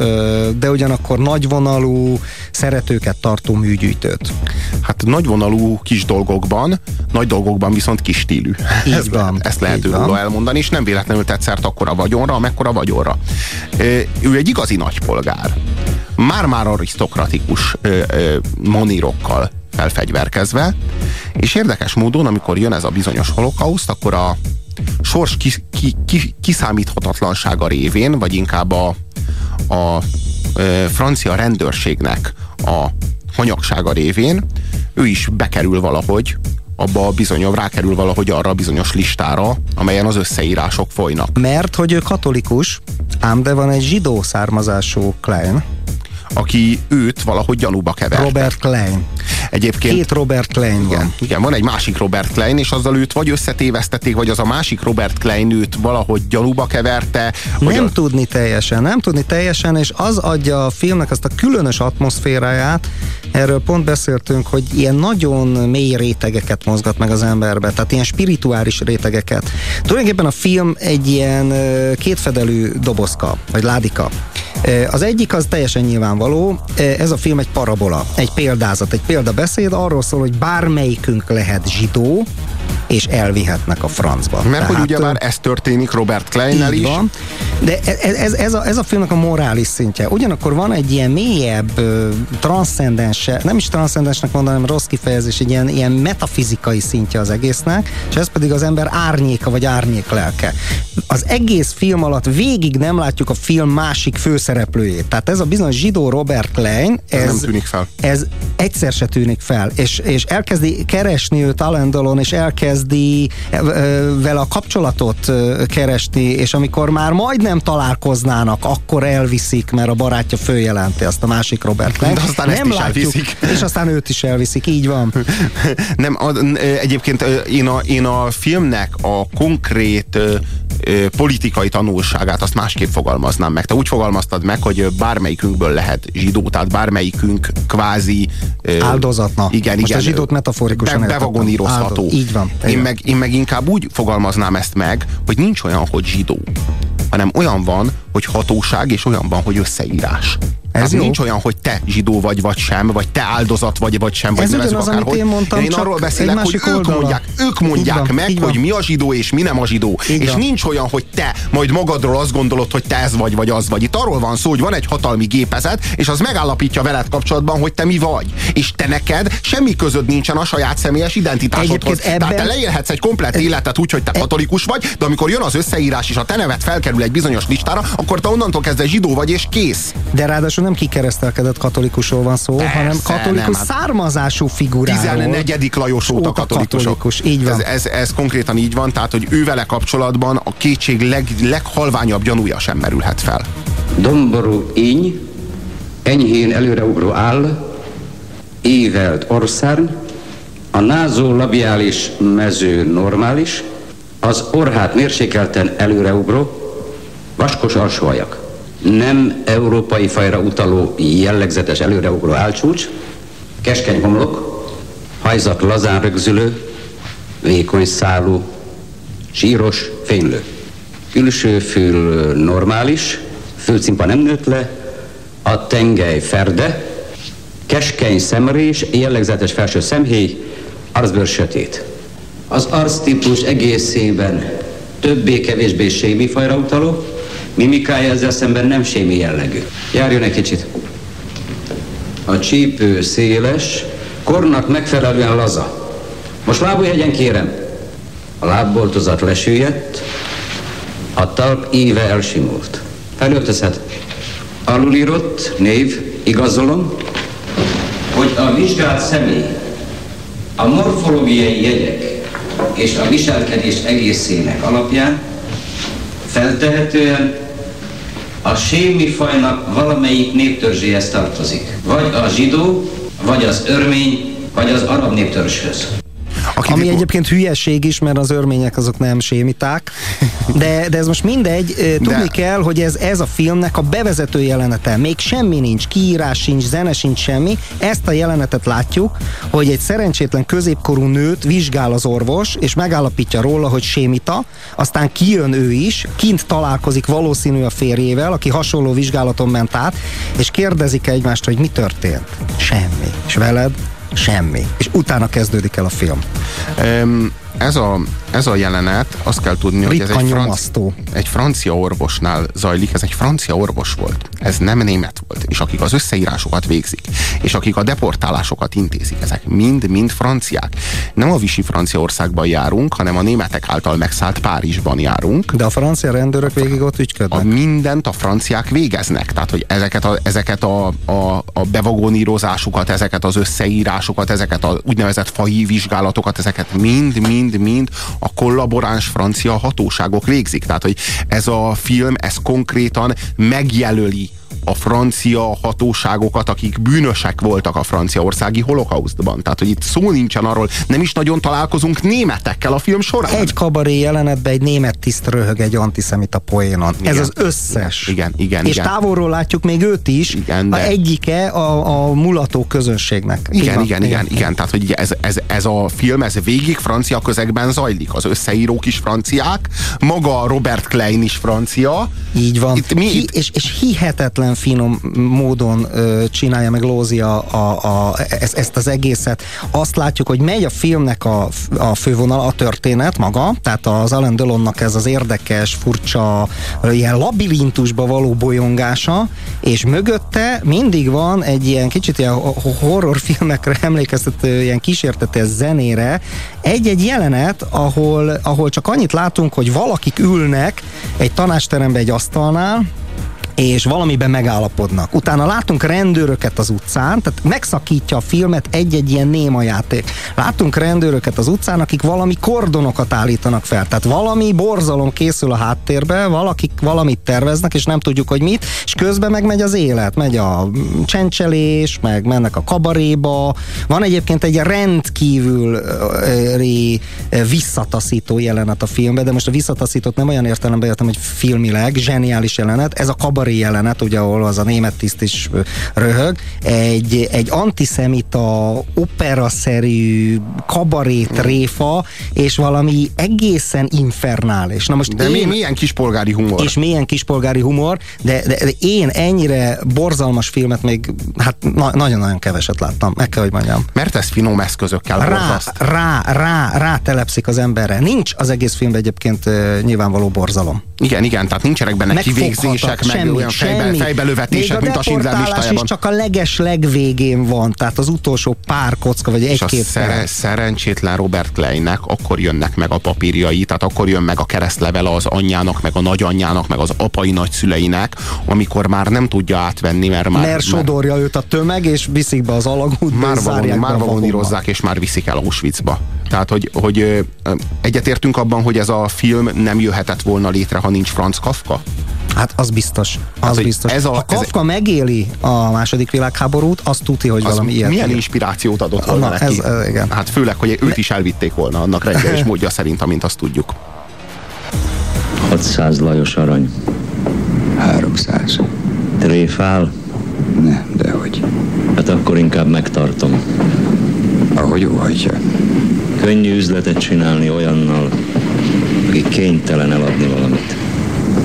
de ugyanakkor nagyvonalú, szeretőket tartó műgyűjtőt. Hát nagyvonalú kis dolgokban, nagy dolgokban viszont kis stílű. Így ezt, van, ezt lehet róla elmondani, és nem véletlenül tett szert akkora vagyonra, amekkora vagyonra. Ő egy igazi nagypolgár. Már-már arisztokratikus monírokkal felfegyverkezve, és érdekes módon, amikor jön ez a bizonyos holokauszt, akkor a sors ki, ki, ki, kiszámíthatatlansága révén, vagy inkább a, a francia rendőrségnek a hanyagsága révén ő is bekerül valahogy abba a bizonyos, rákerül valahogy arra a bizonyos listára, amelyen az összeírások folynak. Mert hogy ő katolikus, ám de van egy zsidó származású Klein, aki őt valahogy gyanúba keverte. Robert Klein. Egyébként, Két Robert Klein van. Igen, igen, van egy másik Robert Klein, és azzal őt vagy összetévesztették, vagy az a másik Robert Klein őt valahogy gyanúba keverte. Nem a... tudni teljesen, nem tudni teljesen, és az adja a filmnek azt a különös atmoszféráját, erről pont beszéltünk, hogy ilyen nagyon mély rétegeket mozgat meg az emberbe, tehát ilyen spirituális rétegeket. Tulajdonképpen a film egy ilyen kétfedelű dobozka, vagy ládika Az egyik az teljesen nyilvánvaló, ez a film egy parabola, egy példázat, egy példabeszéd, arról szól, hogy bármelyikünk lehet zsidó, és elvihetnek a francba. Mert Tehát, hogy már ez történik Robert Kleinnel is. Van, de ez, ez, ez, a, ez a filmnek a morális szintje. Ugyanakkor van egy ilyen mélyebb, transzcendens, nem is transzcendensnek mondanám, rossz kifejezés, egy ilyen, ilyen metafizikai szintje az egésznek, és ez pedig az ember árnyéka vagy árnyék lelke. Az egész film alatt végig nem látjuk a film másik főszereplőjét. Tehát ez a bizonyos zsidó Robert Klein, ez, ez nem tűnik fel. Ez egyszer se tűnik fel, és, és elkezdi keresni őt Alendalon, és elkezdi vele a kapcsolatot keresni, és amikor már majdnem találkoznának, akkor elviszik, mert a barátja följelenti azt a másik Robert Klein. De aztán nem ezt is elviszik. És aztán őt is elviszik, így van. nem, a, egyébként én a, én a filmnek a konkrét politikai tanulságát azt másképp fogalmaznám meg. Te úgy fogalmaztad meg, hogy bármelyikünkből lehet zsidó, tehát bármelyikünk kvázi áldozatna. Igen, Most igen. a zsidót metaforikusan be, bevagonírozható. Így van. Én meg, én meg inkább úgy fogalmaznám ezt meg, hogy nincs olyan, hogy zsidó, hanem olyan van, hogy hatóság, és olyan van, hogy összeírás. Ez nincs olyan, hogy te zsidó vagy, vagy sem, vagy te áldozat vagy, vagy sem, vagy Ez ugyanaz, amit én mondtam, én arról beszélek, hogy ők oldala. mondják, ők mondják van, meg, hogy mi a zsidó és mi nem a zsidó. Így és van. nincs olyan, hogy te majd magadról azt gondolod, hogy te ez vagy, vagy az vagy. Itt arról van szó, hogy van egy hatalmi gépezet, és az megállapítja veled kapcsolatban, hogy te mi vagy. És te neked semmi közöd nincsen a saját személyes identitásodhoz. Ebben... Tehát te leélhetsz egy komplet életet úgy, hogy te katolikus vagy, de amikor jön az összeírás és a te neved felkerül egy bizonyos listára, akkor te onnantól kezdve zsidó vagy és kész. De ráadásul nem kikeresztelkedett katolikusról van szó, Persze, hanem katolikus nem, hát származású figuráról. 14. Lajos óta katolikusok. Katolikus, így van. Ez, ez, ez konkrétan így van, tehát hogy ő vele kapcsolatban a kétség leg, leghalványabb gyanúja sem merülhet fel. Domború íny, enyhén előreugró áll, évelt orszán, a názó labiális mező normális, az orhát mérsékelten előreugró, vaskos alsóajak nem európai fajra utaló jellegzetes előreugró álcsúcs, keskeny homlok, hajzat lazán rögzülő, vékony szálú, síros, fénylő. Külső fül normális, fülcimpa nem nőtt le, a tengely ferde, keskeny szemrés, jellegzetes felső szemhéj, arcbőr sötét. Az arctípus egészében többé-kevésbé sémi fajra utaló, Mimikája ezzel szemben nem sémi jellegű. Járjon egy kicsit. A csípő széles, kornak megfelelően laza. Most lábújhegyen kérem. A lábboltozat lesüllyedt, a talp íve elsimult. Felöltözhet. Alulírott, név, igazolom, hogy a vizsgált személy a morfológiai jegyek és a viselkedés egészének alapján feltehetően a sémi fajnak valamelyik néptörzséhez tartozik. Vagy a zsidó, vagy az örmény, vagy az arab néptörzshöz. Aki Ami egyébként hülyeség is, mert az örmények azok nem sémiták. De, de ez most mindegy. Tudni de... kell, hogy ez, ez a filmnek a bevezető jelenete. Még semmi nincs, kiírás sincs, zene sincs semmi. Ezt a jelenetet látjuk, hogy egy szerencsétlen középkorú nőt vizsgál az orvos, és megállapítja róla, hogy sémita, aztán kijön ő is, kint találkozik valószínű a férjével, aki hasonló vizsgálaton ment át, és kérdezik egymást, hogy mi történt. Semmi. És veled semmi. És utána kezdődik el a film. Um, ez a, ez a jelenet, azt kell tudni, Ritka hogy ez egy, franci, egy francia orvosnál zajlik, ez egy francia orvos volt, ez nem német volt, és akik az összeírásokat végzik, és akik a deportálásokat intézik, ezek mind-mind franciák. Nem a Visi Franciaországban járunk, hanem a németek által megszállt Párizsban járunk. De a francia rendőrök végig ott ügyködnek. A mindent a franciák végeznek, tehát hogy ezeket a, ezeket a, a, a bevagonírozásukat, ezeket az összeírásokat, ezeket a úgynevezett fai vizsgálatokat, ezeket mind-mind mind-mind a kollaboráns francia hatóságok végzik. Tehát, hogy ez a film, ez konkrétan megjelöli a francia hatóságokat, akik bűnösek voltak a franciaországi holokausztban. Tehát, hogy itt szó nincsen arról, nem is nagyon találkozunk németekkel a film során. Egy kabaré jelenetben egy német tiszt röhög egy antiszemita poénon. Igen. Ez az összes. Igen, igen. És igen. távolról látjuk még őt is, igen, de... a egyike a, a mulató közönségnek. Igen, igen, igen, igen, igen. Tehát, hogy ez, ez, ez a film, ez végig francia közegben zajlik. Az összeírók is franciák, maga Robert Klein is francia. Így van. Itt mi, Hi, és, és hihetetlen hihetetlen finom módon ö, csinálja meg Lózi a, a, a, ezt, ezt az egészet. Azt látjuk, hogy megy a filmnek a, a fővonal, a történet maga, tehát az Alan Delonnak ez az érdekes, furcsa, ilyen labirintusba való bolyongása, és mögötte mindig van egy ilyen kicsit ilyen horrorfilmekre emlékeztető ilyen kísértetes zenére, egy-egy jelenet, ahol, ahol csak annyit látunk, hogy valakik ülnek egy tanásterembe egy asztalnál, és valamiben megállapodnak. Utána látunk rendőröket az utcán, tehát megszakítja a filmet egy-egy ilyen néma játék. Látunk rendőröket az utcán, akik valami kordonokat állítanak fel, tehát valami borzalom készül a háttérbe, valakik valamit terveznek, és nem tudjuk, hogy mit, és közben meg megy az élet, megy a csencselés, meg mennek a kabaréba. Van egyébként egy rendkívül visszataszító jelenet a filmben, de most a visszataszítót nem olyan értelemben értem, hogy filmileg, zseniális jelenet. Ez a kabaré kabaré jelenet, ugye, ahol az a német tiszt is röhög, egy, egy antiszemita, operaszerű kabarét réfa, és valami egészen infernális. Na most de én, milyen kispolgári humor. És milyen kispolgári humor, de, de, de én ennyire borzalmas filmet még hát na, nagyon-nagyon keveset láttam, meg kell, hogy mondjam. Mert ez finom eszközökkel rá, rá, rá, rá telepszik az emberre. Nincs az egész filmben egyébként nyilvánvaló borzalom. Igen, igen, tehát nincsenek benne kivégzések, meg semmi, olyan fejbe, fejbelövetések, mint a Schindler listájában. is csak a leges legvégén van, tehát az utolsó pár kocka, vagy egy-két szere, szerencsétlen Robert Kleinnek akkor jönnek meg a papírjai, tehát akkor jön meg a keresztlevel az anyjának, meg a nagyanyjának, meg az apai nagyszüleinek, amikor már nem tudja átvenni, mert már... Mert sodorja mert, őt a tömeg, és viszik be az alagútba, már, valami, már valonírozzák, és már viszik el Auschwitzba. Tehát, hogy, hogy egyetértünk abban, hogy ez a film nem jöhetett volna létre, ha nincs Franz Kafka? Hát az biztos. Az hát, biztos. Ez a, ha Kafka ez... megéli a második világháborút, azt tudja, hogy valami ilyet. Milyen inspirációt adott volna Na, neki? Ez, igen. Hát főleg, hogy őt is elvitték volna annak reggel és módja szerint, amint azt tudjuk. 600 Lajos arany. 300. Tréfál? Ne, dehogy. Hát akkor inkább megtartom. Ahogy óhajtja. Könnyű üzletet csinálni olyannal, aki kénytelen eladni valamit.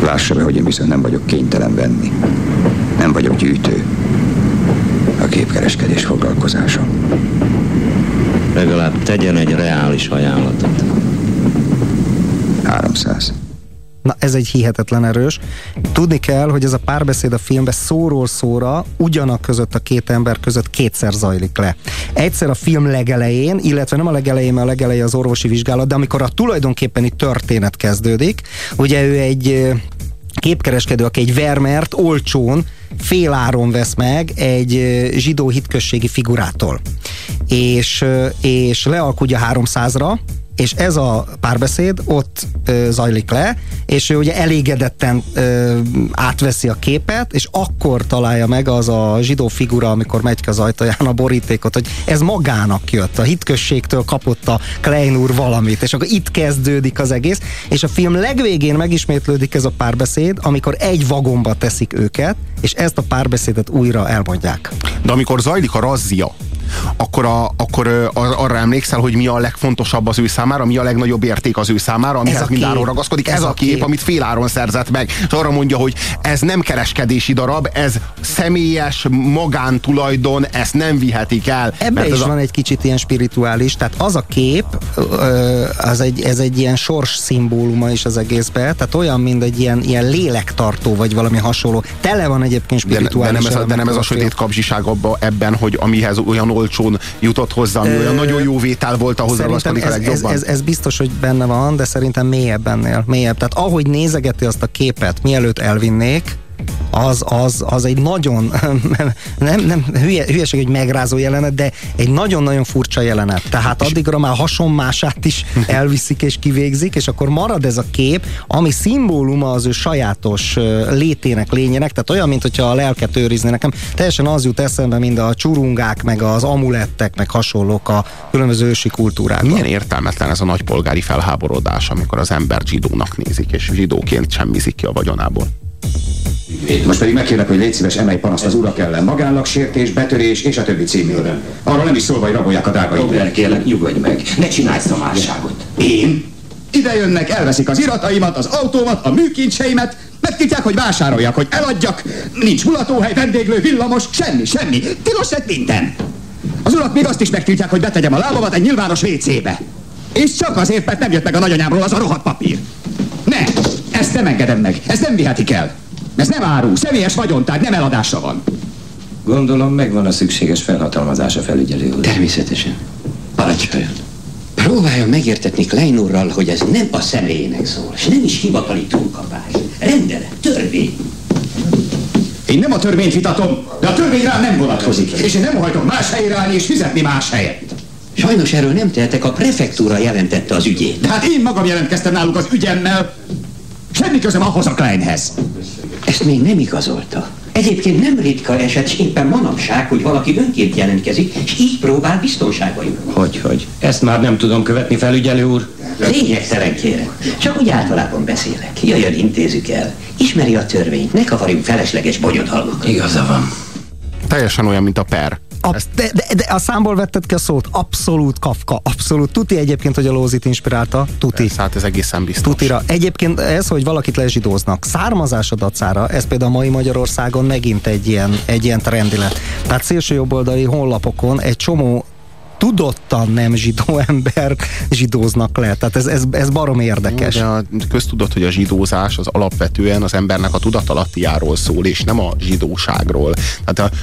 Lássa be, hogy én viszont nem vagyok kénytelen venni. Nem vagyok gyűjtő. A képkereskedés foglalkozása. Legalább tegyen egy reális ajánlatot. 300. Na ez egy hihetetlen erős. Tudni kell, hogy ez a párbeszéd a filmben szóról szóra ugyanak között a két ember között kétszer zajlik le. Egyszer a film legelején, illetve nem a legelején, mert a legeleje az orvosi vizsgálat, de amikor a tulajdonképpeni történet kezdődik, ugye ő egy képkereskedő, aki egy vermert olcsón féláron vesz meg egy zsidó hitközségi figurától. És, és lealkudja 300-ra, és ez a párbeszéd ott ö, zajlik le, és ő ugye elégedetten ö, átveszi a képet, és akkor találja meg az a zsidó figura, amikor megy az ajtaján a borítékot, hogy ez magának jött, a hitközségtől kapott a Klein úr valamit, és akkor itt kezdődik az egész, és a film legvégén megismétlődik ez a párbeszéd, amikor egy vagomba teszik őket, és ezt a párbeszédet újra elmondják. De amikor zajlik a razzia, akkor, a, akkor arra emlékszel, hogy mi a legfontosabb az ő számára, mi a legnagyobb érték az ő számára, amihez mindenáron ragaszkodik. Ez, ez a kép, kép, amit féláron szerzett meg. És arra mondja, hogy ez nem kereskedési darab, ez személyes magántulajdon, ezt nem vihetik el. Ebben is a... van egy kicsit ilyen spirituális, tehát az a kép, az egy, ez egy ilyen sors szimbóluma is az egészbe, tehát olyan, mint egy ilyen, ilyen lélektartó, vagy valami hasonló. Tele van egyébként spirituális. De, de nem ez a, de nem ez a sötét kapzsiság abba, ebben, hogy amihez olyan olcsón jutott hozzá, ami olyan nagyon jó vétel volt, ahhoz ragaszkodik a legjobban. Ez, ez, ez biztos, hogy benne van, de szerintem mélyebb ennél. Mélyebb. Tehát ahogy nézegeti azt a képet, mielőtt elvinnék, az, az, az egy nagyon, nem, nem hülye, hülyeség, egy megrázó jelenet, de egy nagyon-nagyon furcsa jelenet. Tehát addigra már hasonmását is elviszik és kivégzik, és akkor marad ez a kép, ami szimbóluma az ő sajátos létének, lényének, tehát olyan, mint hogyha a lelket őrizni. Nekem teljesen az jut eszembe, mint a csurungák, meg az amulettek, meg hasonlók a különböző ősi kultúrákban. Milyen értelmetlen ez a nagypolgári felháborodás, amikor az ember zsidónak nézik, és zsidóként semmizik ki a vagyonából. Most pedig megkérlek, hogy légy szíves, emelj panaszt az urak ellen. Magánlagsértés, betörés és a többi címűre. Arra nem is szólva, hogy rabolják a drága időt. kérlek, nyugodj meg. Ne csinálj szamárságot. Én? Ide jönnek, elveszik az irataimat, az autómat, a műkincseimet, meg Megtiltják, hogy vásároljak, hogy eladjak. Nincs mulatóhely, vendéglő, villamos, semmi, semmi. Tilos lett minden. Az urak még azt is megtiltják, hogy betegyem a lábamat egy nyilvános WC-be. És csak azért, mert nem jött meg a nagyanyámról az a rohadt papír. Ne, ezt nem engedem meg, ezt nem vihetik el. Ez nem áru, személyes vagyontár, nem eladása van. Gondolom megvan a szükséges felhatalmazás a felügyelő úr. Természetesen. Parancsoljon. Próbálja megértetni Klein úrral, hogy ez nem a személyének szól, és nem is hivatali túlkapás. Rendelet, törvény. Én nem a törvényt vitatom, de a törvény rám nem vonatkozik. És én nem hajtok más helyre állni és fizetni más helyet. Sajnos erről nem tehetek, a prefektúra jelentette az ügyét. De hát én magam jelentkeztem náluk az ügyemmel. Semmi közöm ahhoz a Kleinhez. Ezt még nem igazolta. Egyébként nem ritka eset, és éppen manapság, hogy valaki önként jelentkezik, és így próbál biztonságba jutni. Hogy, hogy? Ezt már nem tudom követni, felügyelő úr. Lényegtelen kérem. Csak úgy általában beszélek. Jöjjön, intézzük el. Ismeri a törvényt, ne kavarjunk felesleges bonyodalmak. Igaza van. Teljesen olyan, mint a per. A, de, de, de a számból vetted ki a szót. Abszolút Kafka, abszolút. Tuti egyébként, hogy a Lózit inspirálta. Tuti. Ez, hát ez egészen biztos. Tutira. Egyébként ez, hogy valakit lezsidóznak. Származásod dacára, ez például a mai Magyarországon megint egy ilyen, egy ilyen trendilet. Tehát szélső jobboldali honlapokon egy csomó tudottan nem zsidó ember zsidóznak le. Tehát ez, ez, ez barom érdekes. De a köztudott, hogy a zsidózás az alapvetően az embernek a tudatalattiáról szól, és nem a zsidóságról. Tehát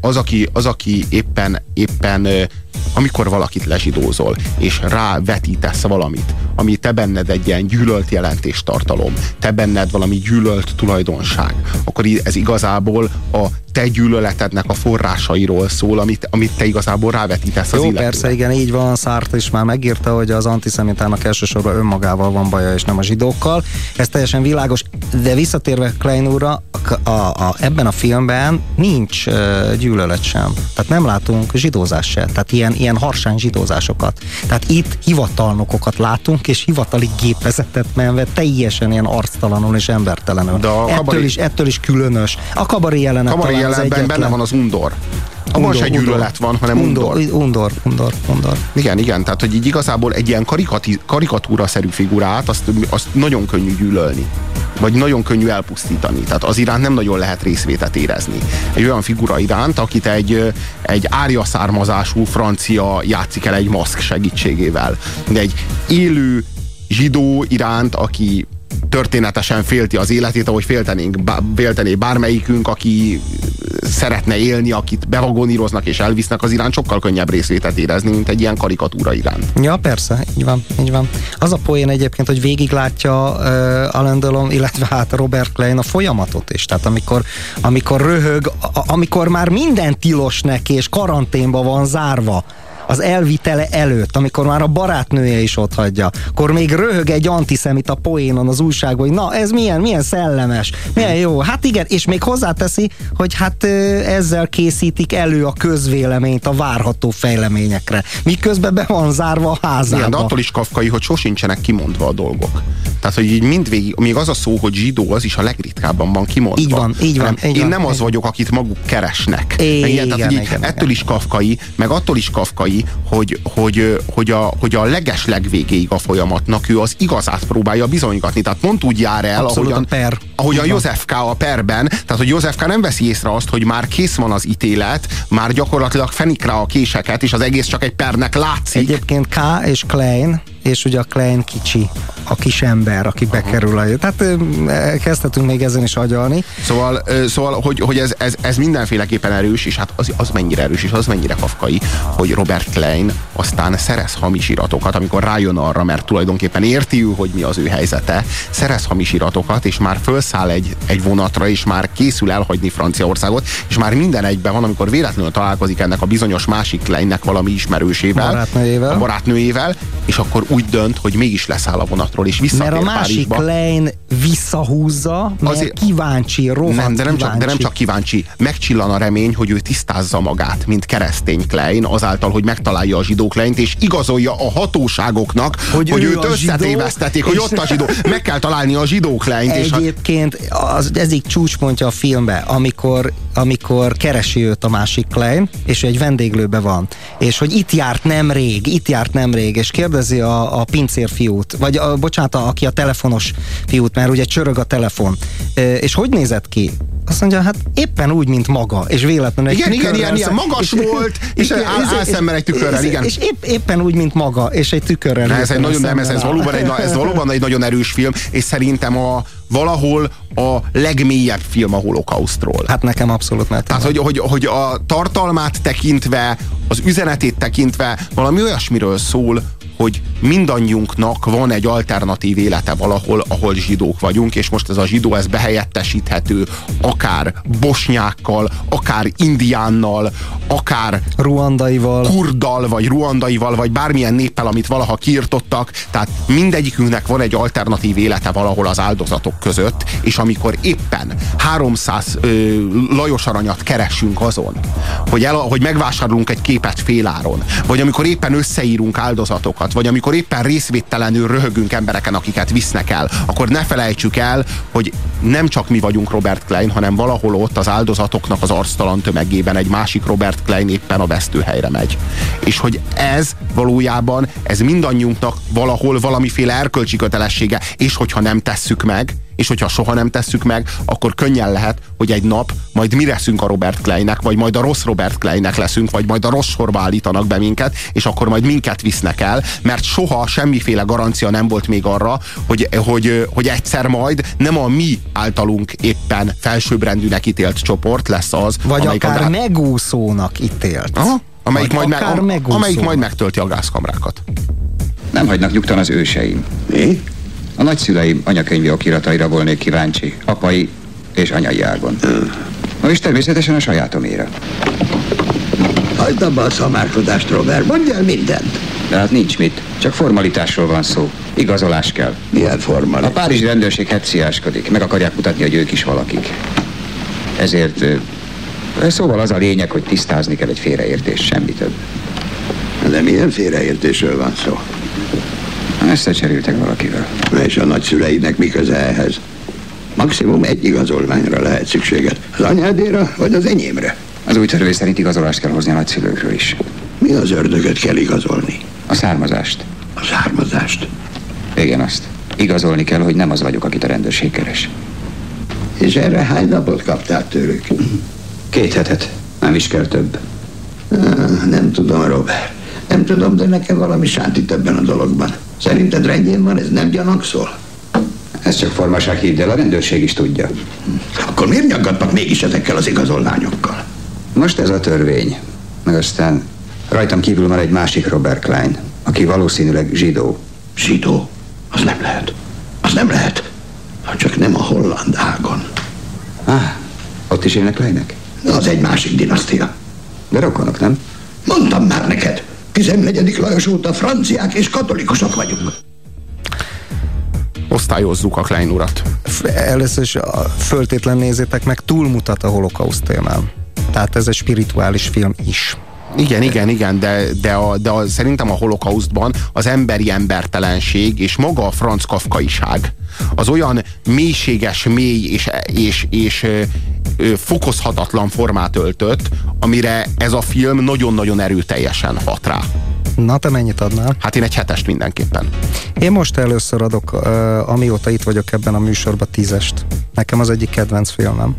az, aki, az, aki éppen, éppen amikor valakit lezsidózol, és rávetítesz valamit, ami te benned egy ilyen gyűlölt jelentéstartalom, te benned valami gyűlölt tulajdonság, akkor ez igazából a te gyűlöletednek a forrásairól szól, amit, amit te igazából rávetítesz Jó, az illetőre. persze, igen, így van, Szárt is már megírta, hogy az antiszemitának elsősorban önmagával van baja, és nem a zsidókkal. Ez teljesen világos, de visszatérve Klein úrra, a, a, a, ebben a filmben nincs uh, gyűlölet sem. Tehát nem látunk zsidózás se. Tehát ilyen, ilyen harsány zsidózásokat. Tehát itt hivatalnokokat látunk, és hivatali gépezetet menve teljesen ilyen arctalanul és embertelenül. De a ettől, kabari- is, ettől is különös. A kabari jelenet Kabari talán az jelenetben egyetlen. benne van az undor. Abban se gyűlölet van, hanem undor. Undor, undor, undor, undor. Igen, igen, tehát hogy így igazából egy ilyen karikatúra-szerű figurát, azt, azt nagyon könnyű gyűlölni. Vagy nagyon könnyű elpusztítani. Tehát az iránt nem nagyon lehet részvétet érezni. Egy olyan figura iránt, akit egy, egy árja származású francia játszik el egy maszk segítségével. De egy élő zsidó iránt, aki történetesen félti az életét, ahogy féltenénk, bá, féltené bármelyikünk, aki szeretne élni, akit bevagoníroznak és elvisznek az iránt, sokkal könnyebb részvétet érezni, mint egy ilyen karikatúra iránt. Ja, persze, így van, így van. Az a poén egyébként, hogy végiglátja uh, Alain Delon, illetve hát Robert Klein a folyamatot is. Tehát amikor, amikor röhög, a, amikor már minden tilos neki, és karanténba van zárva, az elvitele előtt, amikor már a barátnője is ott hagyja, akkor még röhög egy antiszemita poénon az újságban, hogy na, ez milyen, milyen szellemes, milyen jó. Hát igen, és még hozzáteszi, hogy hát ezzel készítik elő a közvéleményt a várható fejleményekre. Miközben be van zárva a házába. Igen, de attól is kafkai, hogy sosincsenek kimondva a dolgok. Tehát, hogy így mindvégig, még az a szó, hogy zsidó, az is a legritkábban van kimondva. Így van, így van, így én van, nem az vagyok, akit maguk keresnek. Igen, Meg ilyen, tehát, hogy így igen, ettől is kafkai, meg attól is kafkai, hogy, hogy, hogy, a, hogy a leges legvégéig a folyamatnak ő az igazát próbálja bizonygatni. Tehát pont úgy jár el, Abszolút ahogyan, a per. ahogyan Így van. József K. a perben, tehát hogy József K. nem veszi észre azt, hogy már kész van az ítélet, már gyakorlatilag fenik rá a késeket, és az egész csak egy pernek látszik. Egyébként K és Klein, és ugye a Klein kicsi, a kis ember, aki bekerül a... Tehát kezdhetünk még ezen is agyalni. Szóval, szóval hogy, hogy ez, ez, ez mindenféleképpen erős, és hát az, az mennyire erős, és az mennyire kafkai, hogy Robert Klein aztán szerez hamis iratokat, amikor rájön arra, mert tulajdonképpen érti ő, hogy mi az ő helyzete, szerez hamis iratokat, és már felszáll egy, egy vonatra, és már készül elhagyni Franciaországot, és már minden egyben van, amikor véletlenül találkozik ennek a bizonyos másik Kleinnek valami ismerősével, Barátnőjével. a barátnőjével, és akkor úgy dönt, hogy mégis leszáll a vonatról, és visszatér Mert a másik Párizsba. Klein visszahúzza, mert Azért- kíváncsi, rohadt Nem, de nem, csak, kíváncsi. de nem csak kíváncsi. Megcsillan a remény, hogy ő tisztázza magát, mint keresztény Klein, azáltal, hogy megtalálja a zsidó Kleint, és igazolja a hatóságoknak, hogy, Hogy ő őt a összetévesztették, hogy és- ott a zsidó. Meg kell találni a zsidó Kleint, és ha, Egyébként az, így csúcspontja a filmbe, amikor, amikor keresi őt a másik Klein, és egy vendéglőbe van. És hogy itt járt nemrég, itt járt nemrég, és kérdezi a, a, a pincér fiút, vagy a, bocsánat, a, aki a telefonos fiút, mert ugye csörög a telefon. És hogy nézett ki? Azt mondja, hát éppen úgy, mint maga, és véletlenül egy Igen, igen, ilyen, ilyen magas volt, és áll, szemben egy tükörrel, igen. És épp, éppen úgy, mint maga, és egy tükörrel. Ez, egy nagyon, nem, ez, ez, valóban egy, ez valóban egy nagyon erős film, és szerintem a, valahol a legmélyebb film a holokausztról. Hát nekem abszolút mert. Tehát, hogy, hogy, hogy a tartalmát tekintve, az üzenetét tekintve valami olyasmiről szól, hogy mindannyiunknak van egy alternatív élete valahol, ahol zsidók vagyunk, és most ez a zsidó ez behelyettesíthető akár bosnyákkal, akár indiánnal, akár ruandaival, kurddal, vagy ruandaival, vagy bármilyen néppel, amit valaha kiirtottak. Tehát mindegyikünknek van egy alternatív élete valahol az áldozatok között, és amikor éppen 300 ö, Lajos aranyat keresünk azon, hogy, el, hogy megvásárolunk egy képet féláron, vagy amikor éppen összeírunk áldozatokat, másikat, vagy amikor éppen részvételenül röhögünk embereken, akiket visznek el, akkor ne felejtsük el, hogy nem csak mi vagyunk Robert Klein, hanem valahol ott az áldozatoknak az arctalan tömegében egy másik Robert Klein éppen a vesztőhelyre megy. És hogy ez valójában, ez mindannyiunknak valahol valamiféle erkölcsi kötelessége, és hogyha nem tesszük meg, és hogyha soha nem tesszük meg, akkor könnyen lehet, hogy egy nap majd mi leszünk a Robert Kleinnek, vagy majd a rossz Robert Kleinnek leszünk, vagy majd a rossz sorba állítanak be minket, és akkor majd minket visznek el, mert soha semmiféle garancia nem volt még arra, hogy, hogy, hogy egyszer majd nem a mi általunk éppen felsőbbrendűnek ítélt csoport lesz az, vagy akár a... megúszónak ítélt. Aha, amelyik, majd, me, amelyik majd megtölti a gázkamrákat. Nem hagynak nyugtan az őseim. Mi? A nagyszüleim anyakönyvi okirataira volnék kíváncsi, apai és anyai ágon. Na és természetesen a sajátomére. Hagyd abba a szamárkodást, Robert, mondj el mindent. De hát nincs mit, csak formalitásról van szó. Igazolás kell. Milyen formalitás? A párizsi rendőrség hetciáskodik, meg akarják mutatni, hogy ők is valakik. Ezért szóval az a lényeg, hogy tisztázni kell egy félreértés, semmi több. De milyen félreértésről van szó? Összecseréltek valakivel. És a nagyszüleinek mi köze ehhez? Maximum egy igazolványra lehet szükséged. Az anyádéra, vagy az enyémre? Az új törvény szerint igazolást kell hozni a nagyszülőkről is. Mi az ördögöt kell igazolni? A származást. A származást? Igen, azt. Igazolni kell, hogy nem az vagyok, akit a rendőrség keres. És erre hány napot kaptál tőlük? Két hetet. Nem is kell több. Nem tudom, Robert. Nem tudom, de nekem valami sántít ebben a dologban. Szerinted rendjén van, ez nem gyanakszol? Ez csak formaság hidd el, a rendőrség is tudja. Akkor miért nyaggatnak mégis ezekkel az igazolványokkal? Most ez a törvény. Meg aztán rajtam kívül van egy másik Robert Klein, aki valószínűleg zsidó. Zsidó? Az nem lehet. Az nem lehet. Ha csak nem a holland ágon. Ah, ott is élnek Kleinek? Az egy másik dinasztia. De rokonok, nem? Mondtam már neked. 14. Lajos óta franciák és katolikusok vagyunk. Osztályozzuk a Klein urat. Először is föltétlen nézzétek meg, túlmutat a holokauszt témán. Tehát ez egy spirituális film is. Igen, igen, igen, de, de, a, de a, szerintem a holokausztban az emberi embertelenség és maga a franc kafkaiság az olyan mélységes, mély és, és, és ö, fokozhatatlan formát öltött, amire ez a film nagyon-nagyon erőteljesen hat rá. Na, te mennyit adnál? Hát én egy hetest mindenképpen. Én most először adok, amióta itt vagyok ebben a műsorban, tízest. Nekem az egyik kedvenc filmem.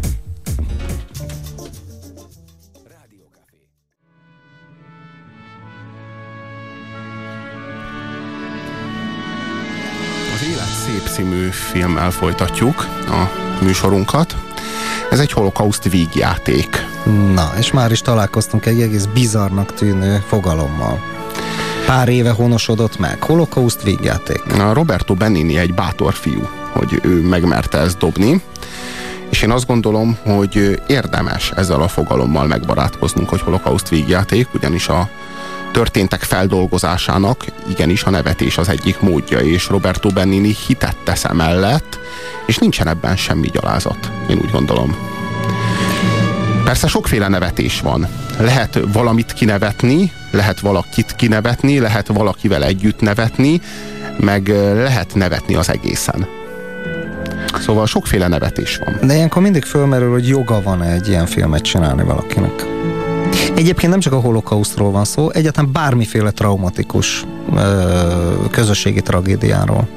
Című filmmel folytatjuk a műsorunkat. Ez egy holokauszt vígjáték. Na, és már is találkoztunk egy egész bizarnak tűnő fogalommal. Pár éve honosodott meg. Holokauszt vígjáték. A Roberto Benini egy bátor fiú, hogy ő megmerte ezt dobni. És én azt gondolom, hogy érdemes ezzel a fogalommal megbarátkoznunk, hogy holokauszt vígjáték, ugyanis a történtek feldolgozásának igenis a nevetés az egyik módja, és Roberto Benini hitet tesz és nincsen ebben semmi gyalázat, én úgy gondolom. Persze sokféle nevetés van. Lehet valamit kinevetni, lehet valakit kinevetni, lehet valakivel együtt nevetni, meg lehet nevetni az egészen. Szóval sokféle nevetés van. De ilyenkor mindig fölmerül, hogy joga van -e egy ilyen filmet csinálni valakinek. Egyébként nem csak a holokausztról van szó, egyáltalán bármiféle traumatikus ö, közösségi tragédiáról.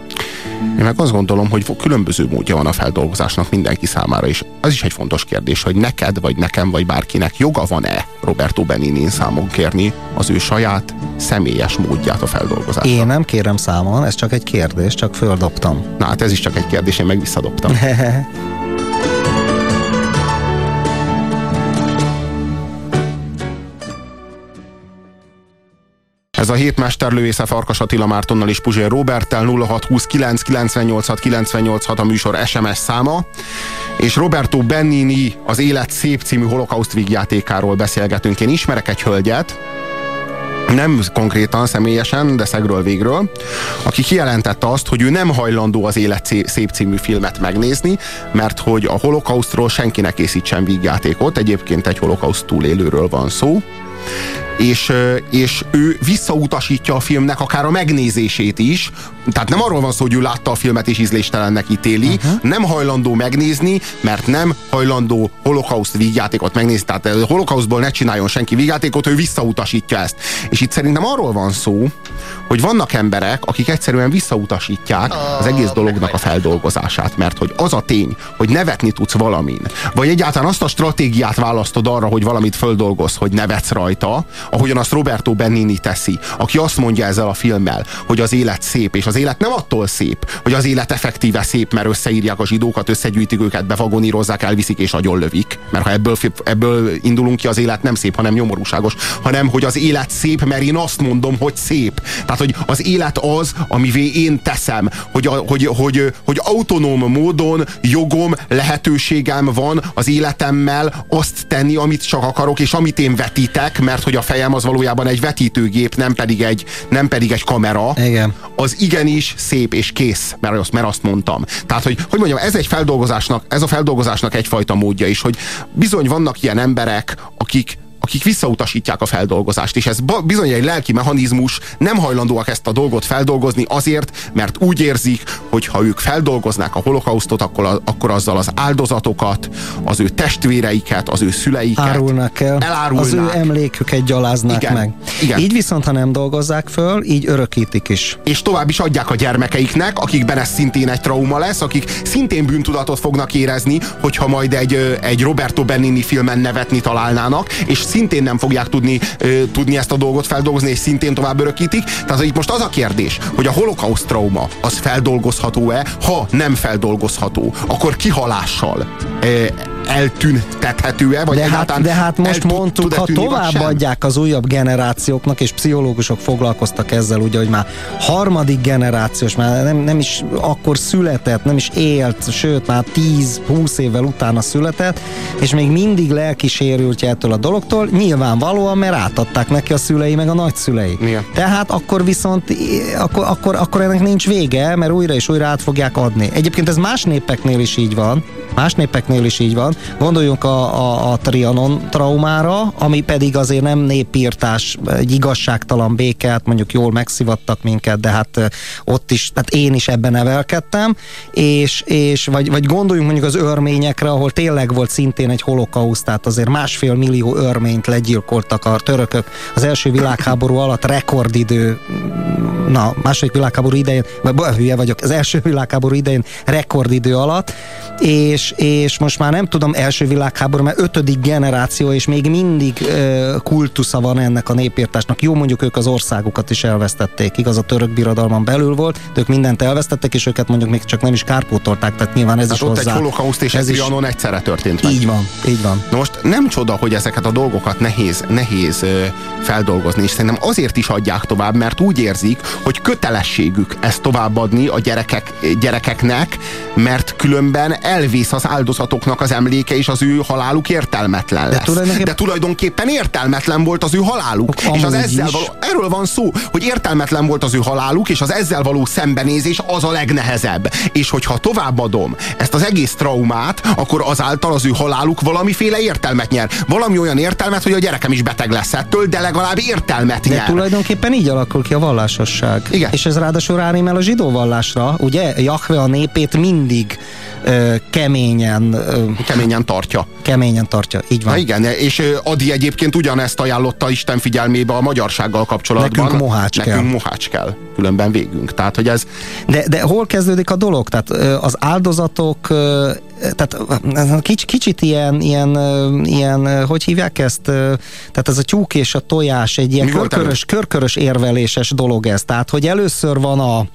Én meg azt gondolom, hogy különböző módja van a feldolgozásnak mindenki számára, és az is egy fontos kérdés, hogy neked, vagy nekem, vagy bárkinek joga van-e Roberto Benini számon kérni az ő saját személyes módját a feldolgozásra. Én nem kérem számon, ez csak egy kérdés, csak földobtam. Na hát ez is csak egy kérdés, én meg visszadobtam. Ez a hét mesterlőésze Farkas Attila Mártonnal és Puzsér Roberttel 0629 986 986 a műsor SMS száma. És Roberto Benini az Élet szép című holokauszt vígjátékáról beszélgetünk. Én ismerek egy hölgyet, nem konkrétan, személyesen, de szegről végről, aki kijelentette azt, hogy ő nem hajlandó az Élet szép című filmet megnézni, mert hogy a holokausztról senki ne készítsen vígjátékot, egyébként egy holokauszt túlélőről van szó, és, és ő visszautasítja a filmnek akár a megnézését is, tehát nem arról van szó, hogy ő látta a filmet és ízléstelennek ítéli, uh-huh. nem hajlandó megnézni, mert nem hajlandó holokauszt vígjátékot megnézni, tehát holokauszból ne csináljon senki vígjátékot, ő visszautasítja ezt. És itt szerintem arról van szó, hogy vannak emberek, akik egyszerűen visszautasítják az egész dolognak a feldolgozását, mert hogy az a tény, hogy nevetni tudsz valamin, vagy egyáltalán azt a stratégiát választod arra, hogy valamit földolgoz, hogy nevetsz rajta, ahogyan azt Roberto Benini teszi, aki azt mondja ezzel a filmmel, hogy az élet szép, és az élet nem attól szép, hogy az élet effektíve szép, mert összeírják a zsidókat, összegyűjtik őket, bevagonírozzák, elviszik és agyonlövik. Mert ha ebből, ebből indulunk ki, az élet nem szép, hanem nyomorúságos, hanem hogy az élet szép, mert én azt mondom, hogy szép. Tehát, hogy az élet az, amivé én teszem, hogy, a, hogy, hogy, hogy autonóm módon jogom, lehetőségem van az életemmel azt tenni, amit csak akarok, és amit én vetítek, mert hogy a fejem az valójában egy vetítőgép, nem pedig egy, nem pedig egy kamera. Igen. Az igenis szép és kész, mert azt, mert azt mondtam. Tehát, hogy, hogy mondjam, ez egy feldolgozásnak, ez a feldolgozásnak egyfajta módja is, hogy bizony vannak ilyen emberek, akik akik visszautasítják a feldolgozást, és ez bizony egy lelki mechanizmus, nem hajlandóak ezt a dolgot feldolgozni azért, mert úgy érzik, hogy ha ők feldolgoznák a holokausztot, akkor, akkor azzal az áldozatokat, az ő testvéreiket, az ő szüleiket Árulnak el, elárulnák. az ő emléküket gyaláznák igen, meg. Igen. Így viszont, ha nem dolgozzák föl, így örökítik is. És tovább is adják a gyermekeiknek, akikben ez szintén egy trauma lesz, akik szintén bűntudatot fognak érezni, hogyha majd egy, egy Roberto Benini filmen nevetni találnának, és szintén nem fogják tudni, tudni ezt a dolgot feldolgozni, és szintén tovább örökítik. Tehát itt most az a kérdés, hogy a holokauszt trauma az feldolgozható-e, ha nem feldolgozható, akkor kihalással eltűntethető-e, vagy de hát, de hát most mondtuk, ha továbbadják az újabb generációknak, és pszichológusok foglalkoztak ezzel, ugye, hogy már harmadik generációs, már nem, nem is akkor született, nem is élt, sőt már 10-20 évvel utána született, és még mindig lelkisérültje ettől a dologtól, nyilvánvalóan, mert átadták neki a szülei, meg a nagyszülei. Igen. Tehát akkor viszont, akkor, akkor, akkor ennek nincs vége, mert újra és újra át fogják adni. Egyébként ez más népeknél is így van, más népeknél is így van. Gondoljunk a, a, a Trianon traumára, ami pedig azért nem népírtás, egy igazságtalan békát, mondjuk jól megszivattak minket, de hát ott is, tehát én is ebben nevelkedtem, és, és vagy, vagy gondoljunk mondjuk az örményekre, ahol tényleg volt szintén egy holokauszt, tehát azért másfél millió örményt legyilkoltak a törökök az első világháború alatt rekordidő, na, második világháború idején, vagy hülye vagyok, az első világháború idején rekordidő alatt, és, és most már nem tudom, első világháború, mert ötödik generáció, és még mindig ö, kultusza van ennek a népírtásnak. Jó, mondjuk ők az országukat is elvesztették, igaz, a török birodalman belül volt, de ők mindent elvesztettek, és őket mondjuk még csak nem is kárpótolták, tehát nyilván ez tehát is ott hozzá. egy holokauszt és ez egy Trianon egyszerre történt meg. Így van, így van. Na most nem csoda, hogy ezeket a dolgokat nehéz, nehéz ö, feldolgozni, és szerintem azért is adják tovább, mert úgy érzik, hogy kötelességük ezt továbbadni a gyerekek, gyerekeknek, mert különben elvész az áldozatoknak az emléke, és az ő haláluk értelmetlen lesz. De, tulajdonképpen, De tulajdonképpen értelmetlen volt az ő haláluk. És az ezzel való, erről van szó, hogy értelmetlen volt az ő haláluk, és az ezzel való szembenézés az a legnehezebb. És hogyha továbbadom ezt az egész traumát, akkor azáltal az ő haláluk valamiféle értelmet nyer. Valami olyan értelmet, hogy a gyerekem is beteg lesz ettől, de legalább értelmet de nyer. tulajdonképpen így alakul ki a vallásos zsidóság. Igen. És ez ráadásul ránémel a zsidó vallásra, ugye? Jahve a népét mindig ö, keményen... Ö, keményen tartja. Keményen tartja, így van. Na igen, és Adi egyébként ugyanezt ajánlotta Isten figyelmébe a magyarsággal kapcsolatban. Nekünk mohács Nekünk kell. mohács kell, különben végünk. Tehát, hogy ez... De, de hol kezdődik a dolog? Tehát az áldozatok, tehát kics, kicsit ilyen, ilyen, ilyen, hogy hívják ezt? Tehát ez a tyúk és a tojás, egy ilyen Mi körkörös, körkörös érveléses dolog ez. Tehát, hogy először van a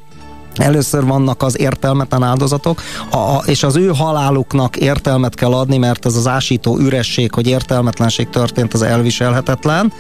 Először vannak az értelmetlen áldozatok, a, a, és az ő haláluknak értelmet kell adni, mert az az ásító üresség, hogy értelmetlenség történt, az elviselhetetlen.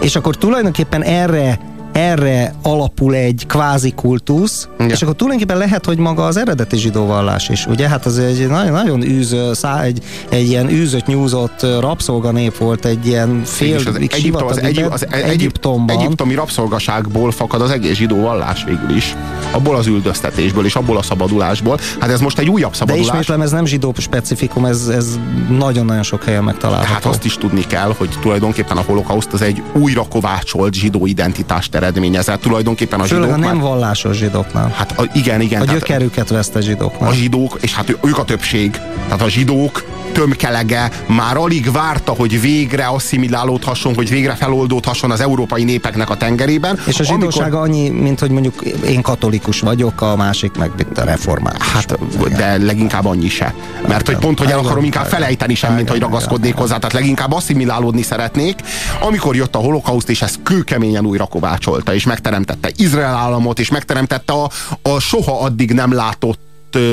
És akkor tulajdonképpen erre erre alapul egy kvázi kultusz, ja. és akkor tulajdonképpen lehet, hogy maga az eredeti zsidó vallás is, ugye? Hát az egy nagyon, nagyon űző, szá, egy, egy ilyen űzött, nyúzott rabszolganép volt, egy ilyen fél az, Egyiptom, az, Egyip, az Egyip, Egyiptomban. egyiptomi rabszolgaságból fakad az egész zsidó vallás végül is. Abból az üldöztetésből és abból a szabadulásból. Hát ez most egy újabb De szabadulás. ismétlem, ez nem zsidó specifikum, ez, ez nagyon-nagyon sok helyen megtalálható. Hát azt is tudni kell, hogy tulajdonképpen a holokauszt az egy újra kovácsolt zsidó identitást eredményezett. Tulajdonképpen a Főleg zsidók a nem vallásos zsidóknál. Hát a, igen, igen. A gyökerüket veszte zsidóknál. a zsidók, és hát ők a többség, tehát a zsidók tömkelege már alig várta, hogy végre asszimilálódhasson, hogy végre feloldódhasson az európai népeknek a tengerében. És a zsidóság annyi, mint hogy mondjuk én katolikus vagyok, a másik meg itt a református. Hát, de leginkább annyi se. Mert hogy pont, hogy el akarom inkább felejteni sem, mint hogy ragaszkodnék hozzá. Tehát leginkább asszimilálódni szeretnék. Amikor jött a holokauszt, és ezt kőkeményen újra kovácsolta, és megteremtette Izrael államot, és megteremtette a, a soha addig nem látott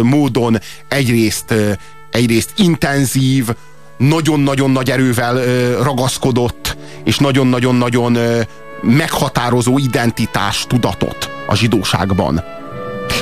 módon egyrészt, egyrészt intenzív, nagyon-nagyon nagy erővel ö, ragaszkodott, és nagyon-nagyon-nagyon meghatározó identitás tudatot a zsidóságban.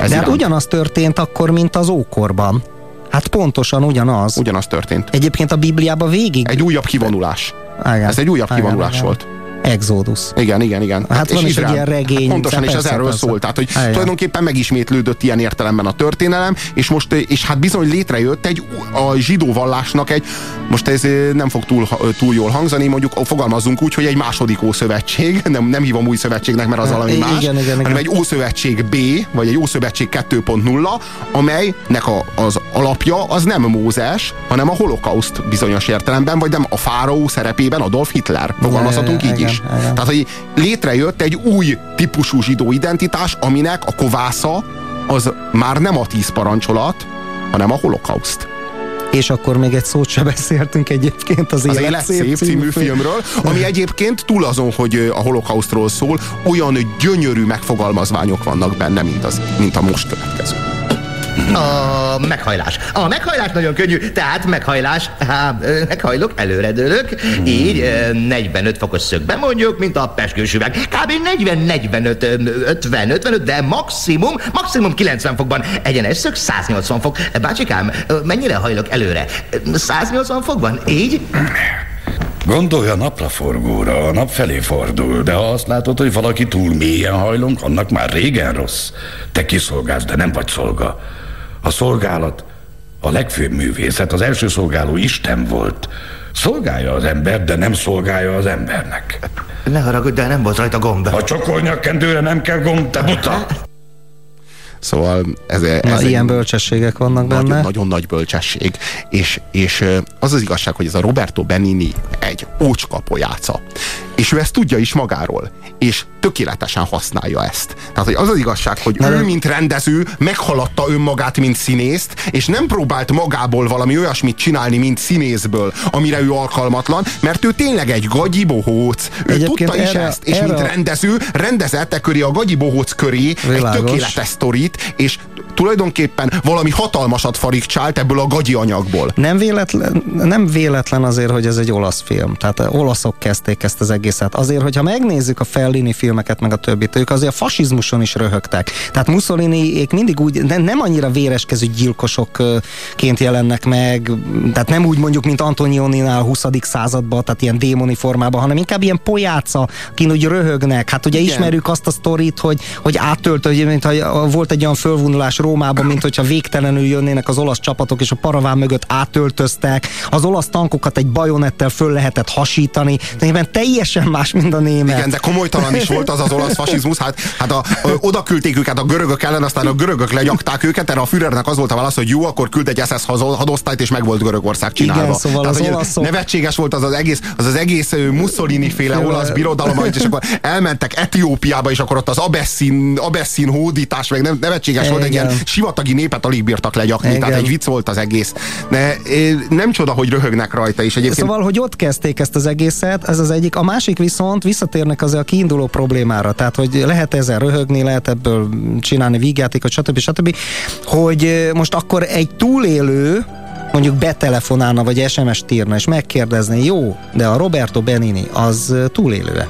Ez De hát ugyanaz történt akkor, mint az ókorban. Hát pontosan ugyanaz. Ugyanaz történt. Egyébként a Bibliában végig... Egy újabb kivonulás. Igen. Ez egy újabb Igen, kivonulás igen. volt. Exodus. Igen, igen, igen. Hát van is egy ilyen regény, Pontosan, és ez erről persze. szól. Tehát, hogy Igen. tulajdonképpen megismétlődött ilyen értelemben a történelem, és most, és hát bizony létrejött egy, a zsidó vallásnak egy, most ez eh, nem fog túl, túl jól hangzani, mondjuk fogalmazzunk úgy, hogy egy második ószövetség, nem, nem hívom új szövetségnek, mert az valami más, igen, igen. hanem egy ószövetség B, vagy egy ószövetség 2.0, amelynek a, az alapja az nem Mózes, hanem a holokauszt bizonyos értelemben, vagy nem a fáraó szerepében Adolf Hitler. Fogalmazhatunk így igen, is. Igen. Tehát, hogy létrejött egy új típusú zsidó identitás, aminek a kovásza az már nem a tíz parancsolat, hanem a holokauszt. És akkor még egy szót sem beszéltünk egyébként az, Az Élet szép című film. filmről, ami egyébként túl azon, hogy a holokausztról szól, olyan gyönyörű megfogalmazványok vannak benne, mint, az, mint a most következő. A meghajlás. A meghajlás nagyon könnyű, tehát meghajlás, há, meghajlok, előredőlök, így ö, 45 fokos szögben mondjuk, mint a peskős üveg. Kb. 40-45, ö, 50-55, de maximum, maximum 90 fokban. Egyenes szög 180 fok. Bácsikám, mennyire hajlok előre? Ö, 180 fokban? Így? Gondolj a napraforgóra, a nap felé fordul, de ha azt látod, hogy valaki túl mélyen hajlunk, annak már régen rossz. Te kiszolgálsz, de nem vagy szolga. A szolgálat a legfőbb művészet, az első szolgáló Isten volt. Szolgálja az ember, de nem szolgálja az embernek. Ne haragudj, de nem volt rajta gomb. A csokolnyakkendőre nem kell gomb, te buta! Szóval ez, ez Na, ilyen bölcsességek vannak nagyon, benne. nagyon nagy bölcsesség. És, és az az igazság, hogy ez a Roberto Benini egy ócska pojáca. És ő ezt tudja is magáról. És tökéletesen használja ezt. Tehát, hogy az az igazság, hogy ő, mint rendező, meghaladta önmagát, mint színészt, és nem próbált magából valami olyasmit csinálni, mint színészből, amire ő alkalmatlan, mert ő tényleg egy gagyi bohóc. Ő Egyébként tudta is erre- ezt, és erre- mint rendező rendezett e köré a gagyi bohóc köré egy Világos. tökéletes sztorit, és tulajdonképpen valami hatalmasat farigcsált ebből a gagyi anyagból. Nem véletlen, nem véletlen azért, hogy ez egy olasz film. Tehát eh, olaszok kezdték ezt az egészet. Azért, hogyha megnézzük a Fellini filmeket, meg a többit, ők azért a fasizmuson is röhögtek. Tehát Mussoliniék mindig úgy, de nem annyira véreskező gyilkosokként jelennek meg, tehát nem úgy mondjuk, mint Antonioninál a 20. században, tehát ilyen démoni formában, hanem inkább ilyen pojáca, akin úgy röhögnek. Hát ugye Igen. ismerjük azt a sztorit, hogy, hogy átölt, hogy mint ha volt egy olyan fölvonulás Rómában, mint hogyha végtelenül jönnének az olasz csapatok, és a paraván mögött átöltöztek. Az olasz tankokat egy bajonettel föl lehetett hasítani. De teljesen más, mint a német. Igen, de komolytalan is volt az az olasz fasizmus. Hát, hát a, a, oda küldték őket a görögök ellen, aztán a görögök legyakták őket, erre a Führernek az volt a válasz, hogy jó, akkor küld egy SS hadosztályt, és meg volt Görögország csinálva. Igen, szóval Tehát, az olaszok... Nevetséges volt az az egész, az, az egész Mussolini féle olasz birodalom, és akkor elmentek Etiópiába, és akkor ott az Abesszin, Abesszin hódítás, meg nem, nevetséges Igen. volt, egy ilyen sivatagi népet alig bírtak legyakni, Igen. tehát egy vicc volt az egész. De nem csoda, hogy röhögnek rajta is egyébként. Szóval, hogy ott kezdték ezt az egészet, ez az egyik. A másik viszont visszatérnek az a kiinduló problémára, tehát hogy lehet ezen röhögni, lehet ebből csinálni vígjátékot, stb. stb. Hogy most akkor egy túlélő, mondjuk betelefonálna, vagy SMS-t írna, és megkérdezné, jó, de a Roberto Benini az túlélő-e?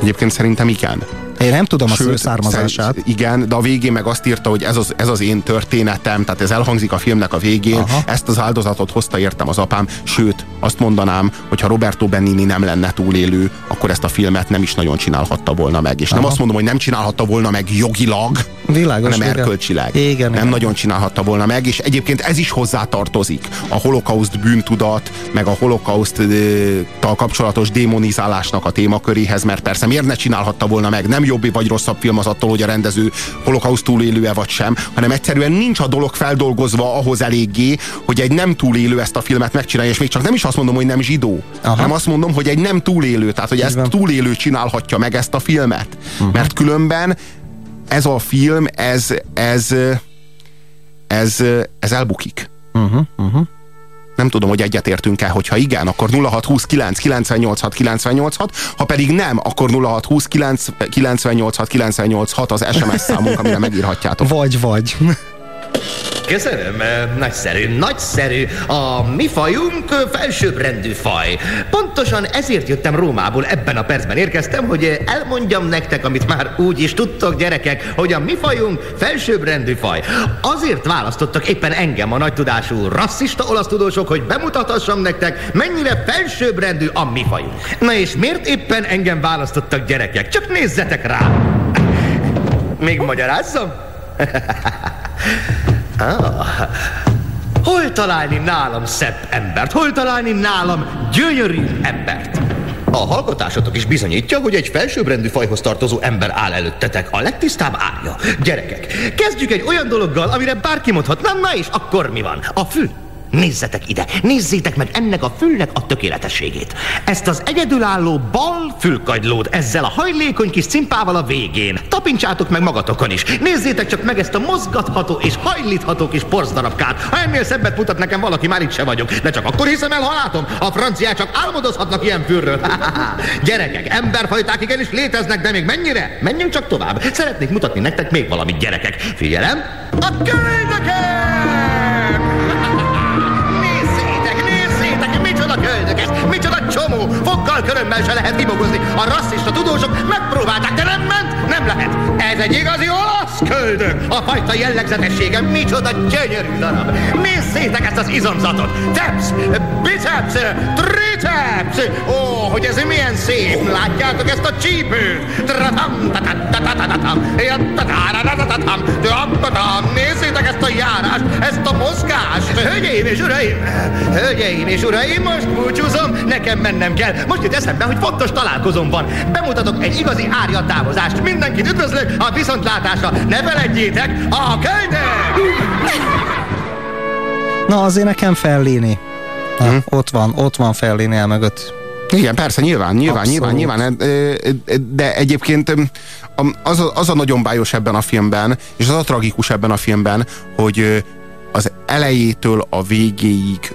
Egyébként szerintem igen. Én nem tudom Sőt, a ő származását. Igen, de a végén meg azt írta, hogy ez az, ez az én történetem, tehát ez elhangzik a filmnek a végén, Aha. ezt az áldozatot hozta értem az apám, sőt, azt mondanám, hogy ha Roberto Benini nem lenne túlélő, akkor ezt a filmet nem is nagyon csinálhatta volna meg. És Aha. nem azt mondom, hogy nem csinálhatta volna meg jogilag, Világos, hanem igen. erkölcsileg. Igen, nem igen. nagyon csinálhatta volna meg, és egyébként ez is hozzátartozik. A holokauszt bűntudat, meg a holokauszttal kapcsolatos démonizálásnak a témaköréhez, mert persze miért ne csinálhatta volna meg? Nem jobb vagy rosszabb film az attól, hogy a rendező holokauszt túlélő-e vagy sem, hanem egyszerűen nincs a dolog feldolgozva ahhoz eléggé, hogy egy nem túlélő ezt a filmet megcsinálja, és még csak nem is azt mondom, hogy nem zsidó, Aha. hanem azt mondom, hogy egy nem túlélő, tehát hogy ezt túlélő csinálhatja meg ezt a filmet. Uh-huh. Mert különben ez a film, ez, ez, ez, ez elbukik. Uh-huh, uh-huh. Nem tudom, hogy egyetértünk-e, hogyha igen, akkor 0629 986 986, ha pedig nem, akkor 0620 986 986 az SMS számunk, amire megírhatjátok. Vagy, vagy. Köszönöm, nagyszerű, nagyszerű. A mi fajunk felsőbbrendű faj. Pontosan ezért jöttem Rómából, ebben a percben érkeztem, hogy elmondjam nektek, amit már úgy is tudtok, gyerekek, hogy a mi fajunk felsőbbrendű faj. Azért választottak éppen engem a nagy tudású rasszista olasz tudósok, hogy bemutathassam nektek, mennyire felsőbbrendű a mi fajunk. Na és miért éppen engem választottak gyerekek? Csak nézzetek rá! Még magyarázzam? Ah, hol találni nálam szebb embert? Hol találni nálam gyönyörű embert? A hallgatásotok is bizonyítja, hogy egy felsőbbrendű fajhoz tartozó ember áll előttetek, a legtisztább árja. Gyerekek, kezdjük egy olyan dologgal, amire bárki mondhat, na, na és akkor mi van? A fül. Nézzetek ide, nézzétek meg ennek a fülnek a tökéletességét. Ezt az egyedülálló bal fülkagylód ezzel a hajlékony kis cimpával a végén. Tapincsátok meg magatokon is. Nézzétek csak meg ezt a mozgatható és hajlítható kis porcdarabkát. Ha ennél szebbet mutat nekem valaki, már itt se vagyok. De csak akkor hiszem el, ha látom. A franciák csak álmodozhatnak ilyen fülről. gyerekek, emberfajták igenis léteznek, de még mennyire? Menjünk csak tovább. Szeretnék mutatni nektek még valamit, gyerekek. Figyelem! A könyveket! Csomó, fokkal körömmel se lehet kibogozni. A rasszista tudósok megpróbálták, de nem ment, nem lehet. Ez egy igazi olasz köldök. A fajta jellegzetessége micsoda gyönyörű darab. Nézzétek ezt az izomzatot. Teps, biceps, triceps. Ó, hogy ez milyen szép. Látjátok ezt a csípőt? Nézzétek ezt a járást, ezt a mozgást. Hölgyeim és uraim, hölgyeim és uraim, most búcsúzom, nekem mennem kell. Most jut eszembe, hogy fontos találkozom van. Bemutatok egy igazi árja távozást. Mindenkit üdvözlök a viszontlátásra. Ne feledjétek, a könyvek! Na, azért nekem Fellini. Na, hmm. Ott van, ott van Fellini el mögött. Igen, persze, nyilván, nyilván, Abszolút. nyilván, nyilván, de egyébként az a, az a nagyon bájos ebben a filmben, és az a tragikus ebben a filmben, hogy az elejétől a végéig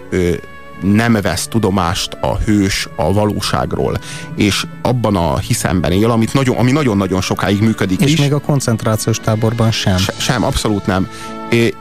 nem vesz tudomást a hős a valóságról, és abban a hiszemben él, amit nagyon, ami nagyon-nagyon sokáig működik és is. még a koncentrációs táborban sem. Se, sem, abszolút nem.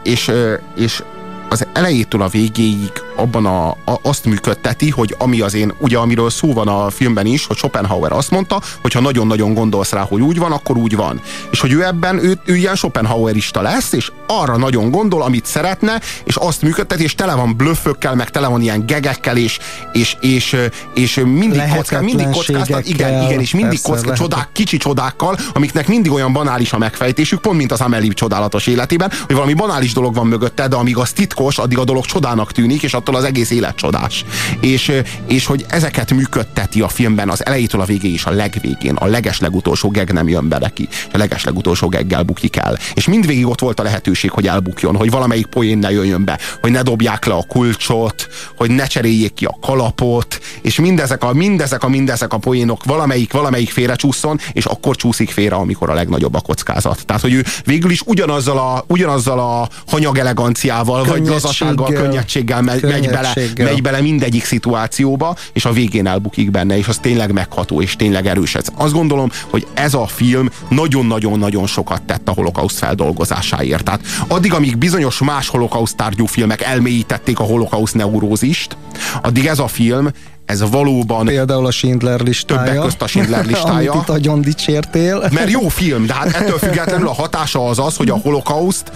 És, és az elejétől a végéig abban a, a, azt működteti, hogy ami az én, ugye amiről szó van a filmben is, hogy Schopenhauer azt mondta, hogy ha nagyon-nagyon gondolsz rá, hogy úgy van, akkor úgy van. És hogy ő ebben, ő, ő ilyen Schopenhauerista lesz, és arra nagyon gondol, amit szeretne, és azt működteti, és tele van blöffökkel, meg tele van ilyen gegekkel, és, és, és, és mindig, kocká, mindig kockáztat, igen, igen, és mindig kocká, csodák, kicsi csodákkal, amiknek mindig olyan banális a megfejtésük, pont mint az Amelie csodálatos életében, hogy valami banális dolog van mögötte, de amíg az titkos, addig a dolog csodának tűnik, és attól az egész élet csodás. És, és hogy ezeket működteti a filmben az elejétől a végéig is a legvégén, a leges legutolsó geg nem jön be neki, a leges legutolsó geggel bukik el. És mindvégig ott volt a lehetőség, hogy elbukjon, hogy valamelyik poén ne jöjjön be, hogy ne dobják le a kulcsot, hogy ne cseréljék ki a kalapot, és mindezek a, mindezek a, mindezek a poénok valamelyik, valamelyik félrecsúszson, és akkor csúszik félre, amikor a legnagyobb a kockázat. Tehát, hogy ő végül is ugyanazzal a, ugyanazzal a hanyag eleganciával, vagy lazasággal, könnyedséggel megy, megy, bele, megy bele mindegyik szituációba, és a végén elbukik benne, és az tényleg megható, és tényleg erős. Ez. Azt gondolom, hogy ez a film nagyon-nagyon-nagyon sokat tett a holokauszt feldolgozásáért. Tehát addig, amíg bizonyos más holokauszt tárgyú filmek elmélyítették a holokauszt neurózist, addig ez a film ez valóban... Például a Schindler listája. Többek közt a Schindler listája. amit itt nagyon dicsértél. Mert jó film, de hát ettől függetlenül a hatása az az, hogy a holokauszt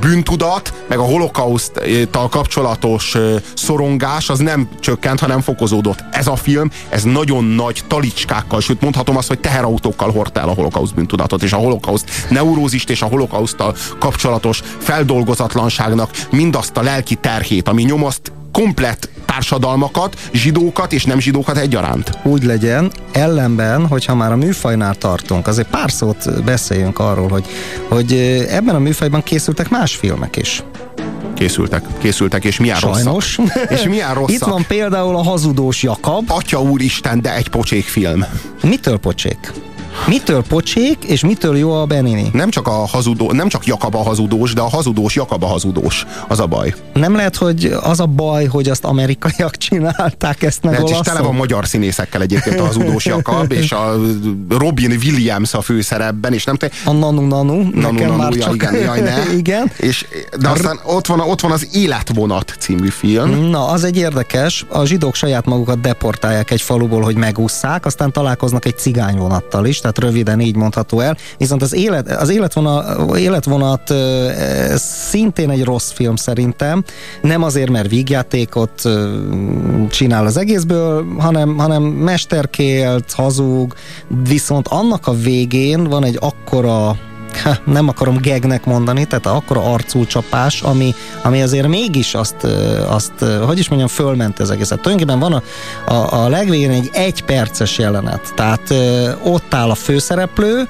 bűntudat, meg a holokauszttal kapcsolatos szorongás az nem csökkent, hanem fokozódott. Ez a film, ez nagyon nagy talicskákkal, sőt mondhatom azt, hogy teherautókkal hordta el a holokauszt bűntudatot, és a holokauszt neurózist és a holokauszttal kapcsolatos feldolgozatlanságnak mindazt a lelki terhét, ami nyomaszt komplett társadalmakat, zsidókat és nem zsidókat egyaránt. Úgy legyen, ellenben, hogyha már a műfajnál tartunk, azért pár szót beszéljünk arról, hogy, hogy ebben a műfajban készültek más filmek is készültek, készültek, és milyen Sajnos. rosszak. És milyen rosszak. Itt van például a hazudós Jakab. Atya úristen, de egy pocsék film. Mitől pocsék? Mitől pocsék, és mitől jó a Benini? Nem csak a hazudó, nem csak Jakab a hazudós, de a hazudós Jakab a hazudós. Az a baj. Nem lehet, hogy az a baj, hogy azt amerikaiak csinálták ezt meg És tele van magyar színészekkel egyébként a hazudós Jakab, és a Robin Williams a főszerepben, és nem te... A Nanu Nanu, Nanu, nekem Nanu már ja, csak... igen, jaj, ne. igen. És, de aztán ott van, ott van az Életvonat című film. Na, az egy érdekes. A zsidók saját magukat deportálják egy faluból, hogy megússzák, aztán találkoznak egy cigányvonattal is, tehát röviden így mondható el. Viszont az, élet, az életvonat, életvonat szintén egy rossz film szerintem. Nem azért, mert vígjátékot csinál az egészből, hanem, hanem mesterkélt, hazug, viszont annak a végén van egy akkora nem akarom gegnek mondani, tehát akkora arcúcsapás, ami, ami azért mégis azt, azt, hogy is mondjam, fölment ez egészet. Tulajdonképpen van a, a, a legvégén egy egy perces jelenet, tehát ott áll a főszereplő,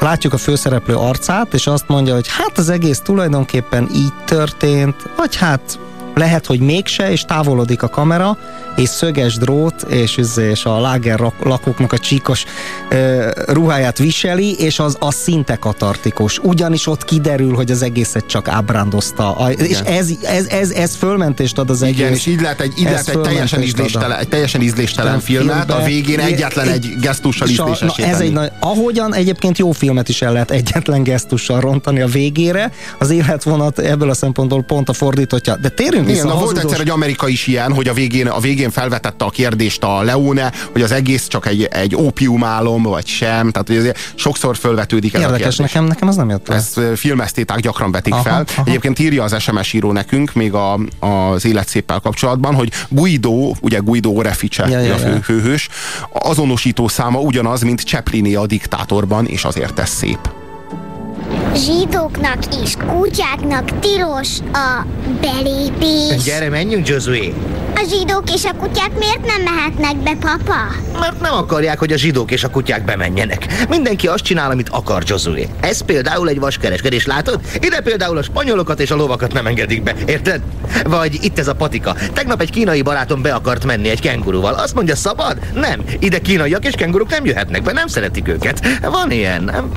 látjuk a főszereplő arcát, és azt mondja, hogy hát az egész tulajdonképpen így történt, vagy hát lehet, hogy mégse, és távolodik a kamera, és szöges drót, és, és a láger lakóknak a csíkos e, ruháját viseli, és az, az szinte katartikus. Ugyanis ott kiderül, hogy az egészet csak ábrándozta. A, és ez, ez, ez, ez fölmentést ad az egész. Igen, és így lehet egy, így lehet egy teljesen, ízléstelen, egy teljesen ízléstelen filmet, filmbe, a végén egyetlen egy, egy gesztussal ízlésesíteni. Ez egy nagy, ahogyan egyébként jó filmet is el lehet egyetlen gesztussal rontani a végére, az életvonat ebből a szempontból pont a fordítottja. De térjünk Igen, na, volt egyszer egy amerikai is ilyen, hogy a végén, a végén felvetette a kérdést a Leone, hogy az egész csak egy, egy ópiumálom, vagy sem. Tehát hogy sokszor felvetődik ez Érdekes, a kérdés. nekem, nekem az nem jött Ezt filmesztéták gyakran vetik aha, fel. Aha. Egyébként írja az SMS író nekünk még a, az életszéppel kapcsolatban, hogy Guido, ugye Guido Orefice ja, ja, a fő, főhős, azonosító száma ugyanaz, mint Chaplini a diktátorban, és azért ez szép zsidóknak és kutyáknak tilos a belépés. Gyere, menjünk, Josué! A zsidók és a kutyák miért nem mehetnek be, papa? Mert nem akarják, hogy a zsidók és a kutyák bemenjenek. Mindenki azt csinál, amit akar, Josué. Ez például egy vaskereskedés, látod? Ide például a spanyolokat és a lovakat nem engedik be, érted? Vagy itt ez a patika. Tegnap egy kínai barátom be akart menni egy kenguruval. Azt mondja, szabad? Nem. Ide kínaiak és kenguruk nem jöhetnek be, nem szeretik őket. Van ilyen, nem?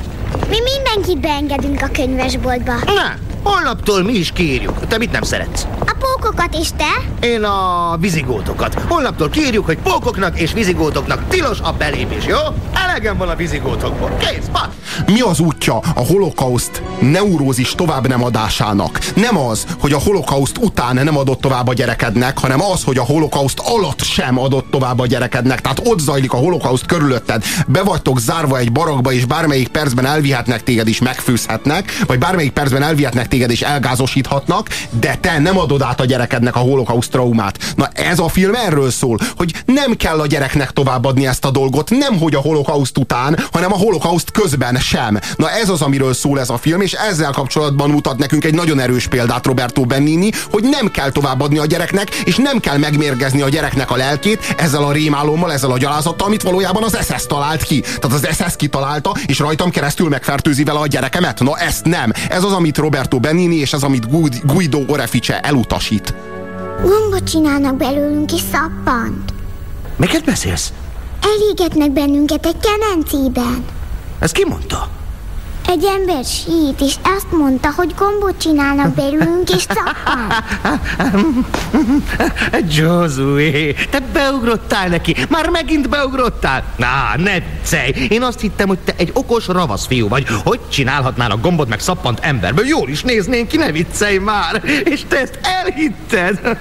Mi mindenkit beengedünk a könyvesboltba. Na, holnaptól mi is kérjük. Te mit nem szeretsz? A pókokat is te? Én a vizigótokat. Holnaptól kérjük, hogy pókoknak és vizigótoknak tilos a belépés, jó? Elegem van a vizigótokból. Kész, pat! Mi az útja a holokauszt neurózis tovább nem adásának? Nem az, hogy a holokauszt után nem adott tovább a gyerekednek, hanem az, hogy a holokauszt alatt sem adott tovább a gyerekednek. Tehát ott zajlik a holokauszt körülötted. Be vagytok zárva egy barakba, és bármelyik percben elvihetnek téged is megfűzhetnek, vagy bármelyik percben elvihetnek téged és elgázosíthatnak, de te nem adod át a gyerekednek a holokauszt traumát. Na ez a film erről szól, hogy nem kell a gyereknek továbbadni ezt a dolgot, nem hogy a holokauszt után, hanem a holokauszt közben sem. Na ez az, amiről szól ez a film, és ezzel kapcsolatban mutat nekünk egy nagyon erős példát Roberto Benini, hogy nem kell továbbadni a gyereknek, és nem kell megmérgezni a gyereknek a lelkét ezzel a rémálommal, ezzel a gyalázattal, amit valójában az SS talált ki. Tehát az SS kitalálta, és rajtam keresztül megfertőzi vele a gyerekemet. Na ezt nem. Ez az, amit Roberto Benini, és ez, amit Guido Orefice elutasít. Gombot csinálnak belőlünk és szappant. Miket beszélsz? Elégetnek bennünket egy kemencében. Ez ki mondta? Egy ember síít, és azt mondta, hogy gombot csinálnak belőlünk, és szappan. Josué, te beugrottál neki, már megint beugrottál. Na, ne cej, én azt hittem, hogy te egy okos ravasz fiú vagy. Hogy csinálhatnának gombot meg szappant emberből? Jól is néznénk ki, ne viccelj már. És te ezt elhitted.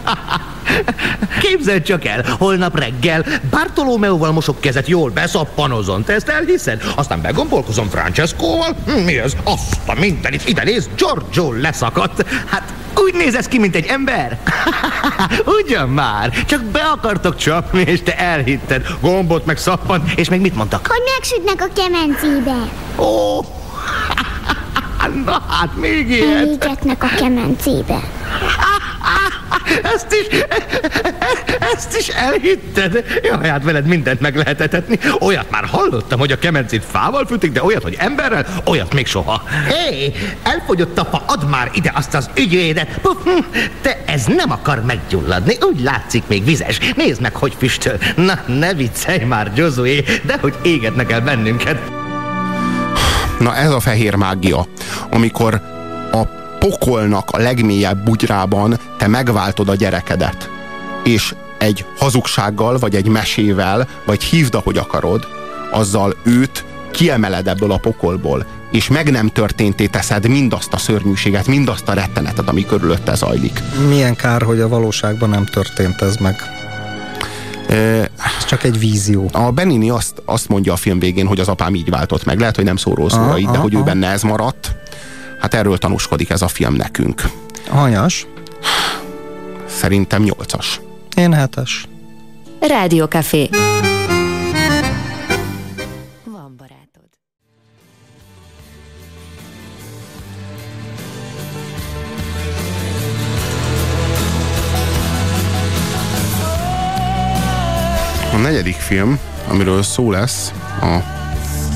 Képzeld csak el, holnap reggel Bartolomeóval mosok kezet, jól beszappanozom. Te ezt elhiszed? Aztán begombolkozom Francescoval. Hm, Mi ez? Azt a mindenit, ide néz, Giorgio leszakadt. Hát úgy néz ez ki, mint egy ember? Ugyan már, csak be akartok csapni, és te elhitted. Gombot meg szappan, és még mit mondtak? Hogy megsütnek a kemencébe. Ó, na hát még ilyet. Elégetnek a kemencébe. Ezt is, ezt is elhitted? Jaj, hát veled mindent meg lehet etetni. Olyat már hallottam, hogy a kemencét fával fűtik, de olyat, hogy emberrel, olyat még soha. Hé, hey, elfogyott a fa, add már ide azt az ügyvédet. Puh, hm, Te ez nem akar meggyulladni, úgy látszik még vizes. Nézd meg, hogy füstöl. Na, ne viccelj már, Josué, de hogy égetnek el bennünket. Na ez a fehér mágia, amikor a pokolnak a legmélyebb bugyrában te megváltod a gyerekedet, és egy hazugsággal, vagy egy mesével, vagy hívd, ahogy akarod, azzal őt kiemeled ebből a pokolból, és meg nem történté teszed mindazt a szörnyűséget, mindazt a rettenetet, ami körülötte zajlik. Milyen kár, hogy a valóságban nem történt ez meg. Ez csak egy vízió. A Benini azt, azt mondja a film végén, hogy az apám így váltott meg. Lehet, hogy nem szóról szóra így, de hogy ő benne ez maradt. Hát erről tanúskodik ez a film nekünk. Hanyas? Szerintem nyolcas. Én hetes. Rádiókafé. A negyedik film, amiről szó lesz a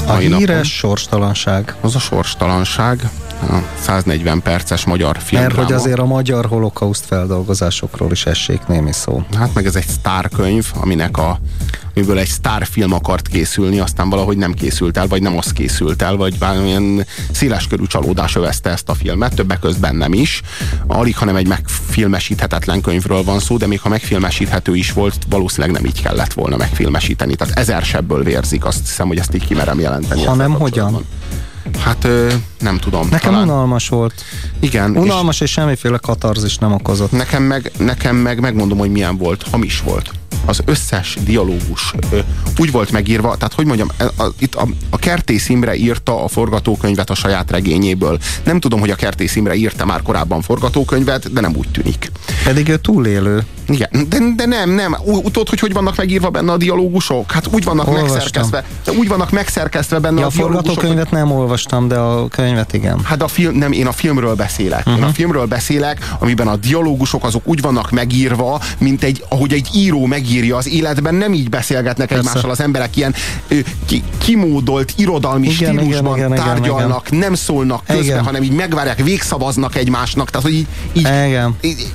A híres napon, sorstalanság. Az a sorstalanság, a 140 perces magyar film. Mert hogy azért a magyar holokauszt feldolgozásokról is essék némi szó. Hát meg ez egy sztárkönyv, aminek a amiből egy sztárfilm akart készülni, aztán valahogy nem készült el, vagy nem az készült el, vagy valamilyen széleskörű csalódás övezte ezt a filmet, többek között bennem is. Alig, hanem egy megfilmesíthetetlen könyvről van szó, de még ha megfilmesíthető is volt, valószínűleg nem így kellett volna megfilmesíteni. Tehát ezer sebből vérzik, azt hiszem, hogy ezt így kimerem jelenteni. Ha nem, hogyan? Hát nem tudom. Nekem talán... unalmas volt. Igen. Unalmas és, és semmiféle katarzis nem okozott. Nekem meg, nekem meg megmondom, hogy milyen volt. Hamis volt az összes dialógus ö, úgy volt megírva, tehát hogy mondjam, a, a, itt a, a Kertész Imre írta a forgatókönyvet a saját regényéből. Nem tudom, hogy a Kertész Imre írta már korábban forgatókönyvet, de nem úgy tűnik. Pedig ő túlélő. Igen, de, de nem, nem. Tudod, hogy hogy vannak megírva benne a dialógusok? Hát úgy vannak olvastam. megszerkesztve. De úgy vannak megszerkesztve benne ja, a, a forgatókönyvet nem olvastam, de a könyvet igen. Hát a film, nem, én a filmről beszélek. Uh-huh. Én a filmről beszélek, amiben a dialógusok azok úgy vannak megírva, mint egy, ahogy egy író megírja az életben, nem így beszélgetnek Persze. egymással az emberek, ilyen ki, kimódolt irodalmi igen, stílusban igen, igen, tárgyalnak, igen, nem szólnak közben, igen. hanem így megvárják, végszavaznak egymásnak, tehát hogy így, így, igen. így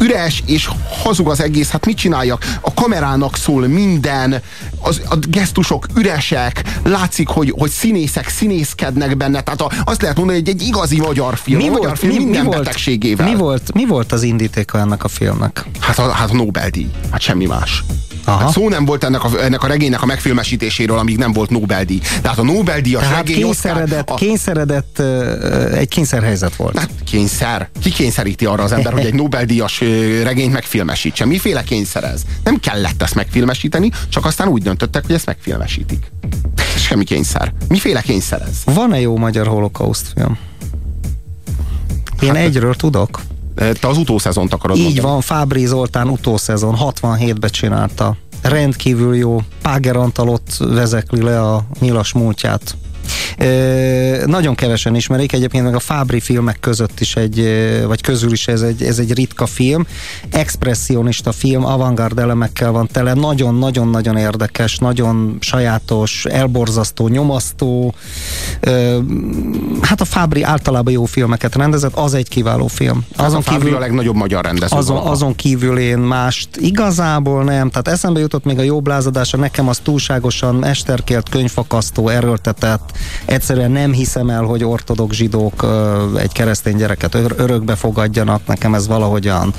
üres és hazug az egész, hát mit csináljak? A kamerának szól minden, az, a gesztusok üresek, látszik, hogy, hogy színészek színészkednek benne, tehát a, azt lehet mondani, hogy egy igazi magyar film, mi a volt, magyar film mi, minden mi volt, betegségével. Mi volt, mi volt az indítéka ennek a filmnek? Hát a, hát a Nobel-díj, hát semmi más. Aha. Hát szó nem volt ennek a, ennek a regénynek a megfilmesítéséről, amíg nem volt Nobel-díj. Tehát a Nobel-díjas Tehát regény kényszeredett, Oscar, a... kényszeredett uh, egy kényszerhelyzet volt. Hát kényszer. Ki kényszeríti arra az ember, hogy egy Nobel-díjas regényt megfilmesítse? Miféle kényszer ez? Nem kellett ezt megfilmesíteni, csak aztán úgy döntöttek, hogy ezt megfilmesítik. Semmi kényszer. Miféle kényszer ez? Van-e jó magyar holokauszt film? Én hát, egyről tudok. Te az utószezont akarod Így mondani. van, Fábri Zoltán utószezon, 67-ben csinálta. Rendkívül jó. Páger Antal ott vezekli le a nyilas múltját. Nagyon kevesen ismerik, egyébként meg a Fábri filmek között is egy, vagy közül is ez egy, ez egy ritka film. Expressionista film, avantgard elemekkel van tele, nagyon-nagyon-nagyon érdekes, nagyon sajátos, elborzasztó, nyomasztó. Hát a Fábri általában jó filmeket rendezett, az egy kiváló film. Hát azon a Fábri kívül, a legnagyobb magyar rendező. Azon, azon kívül én mást igazából nem, tehát eszembe jutott még a jobb lázadása, nekem az túlságosan mesterkélt, könyvfakasztó, erőltetett, egyszerűen nem hiszem el, hogy ortodox zsidók egy keresztény gyereket örökbe fogadjanak, nekem ez valahogyan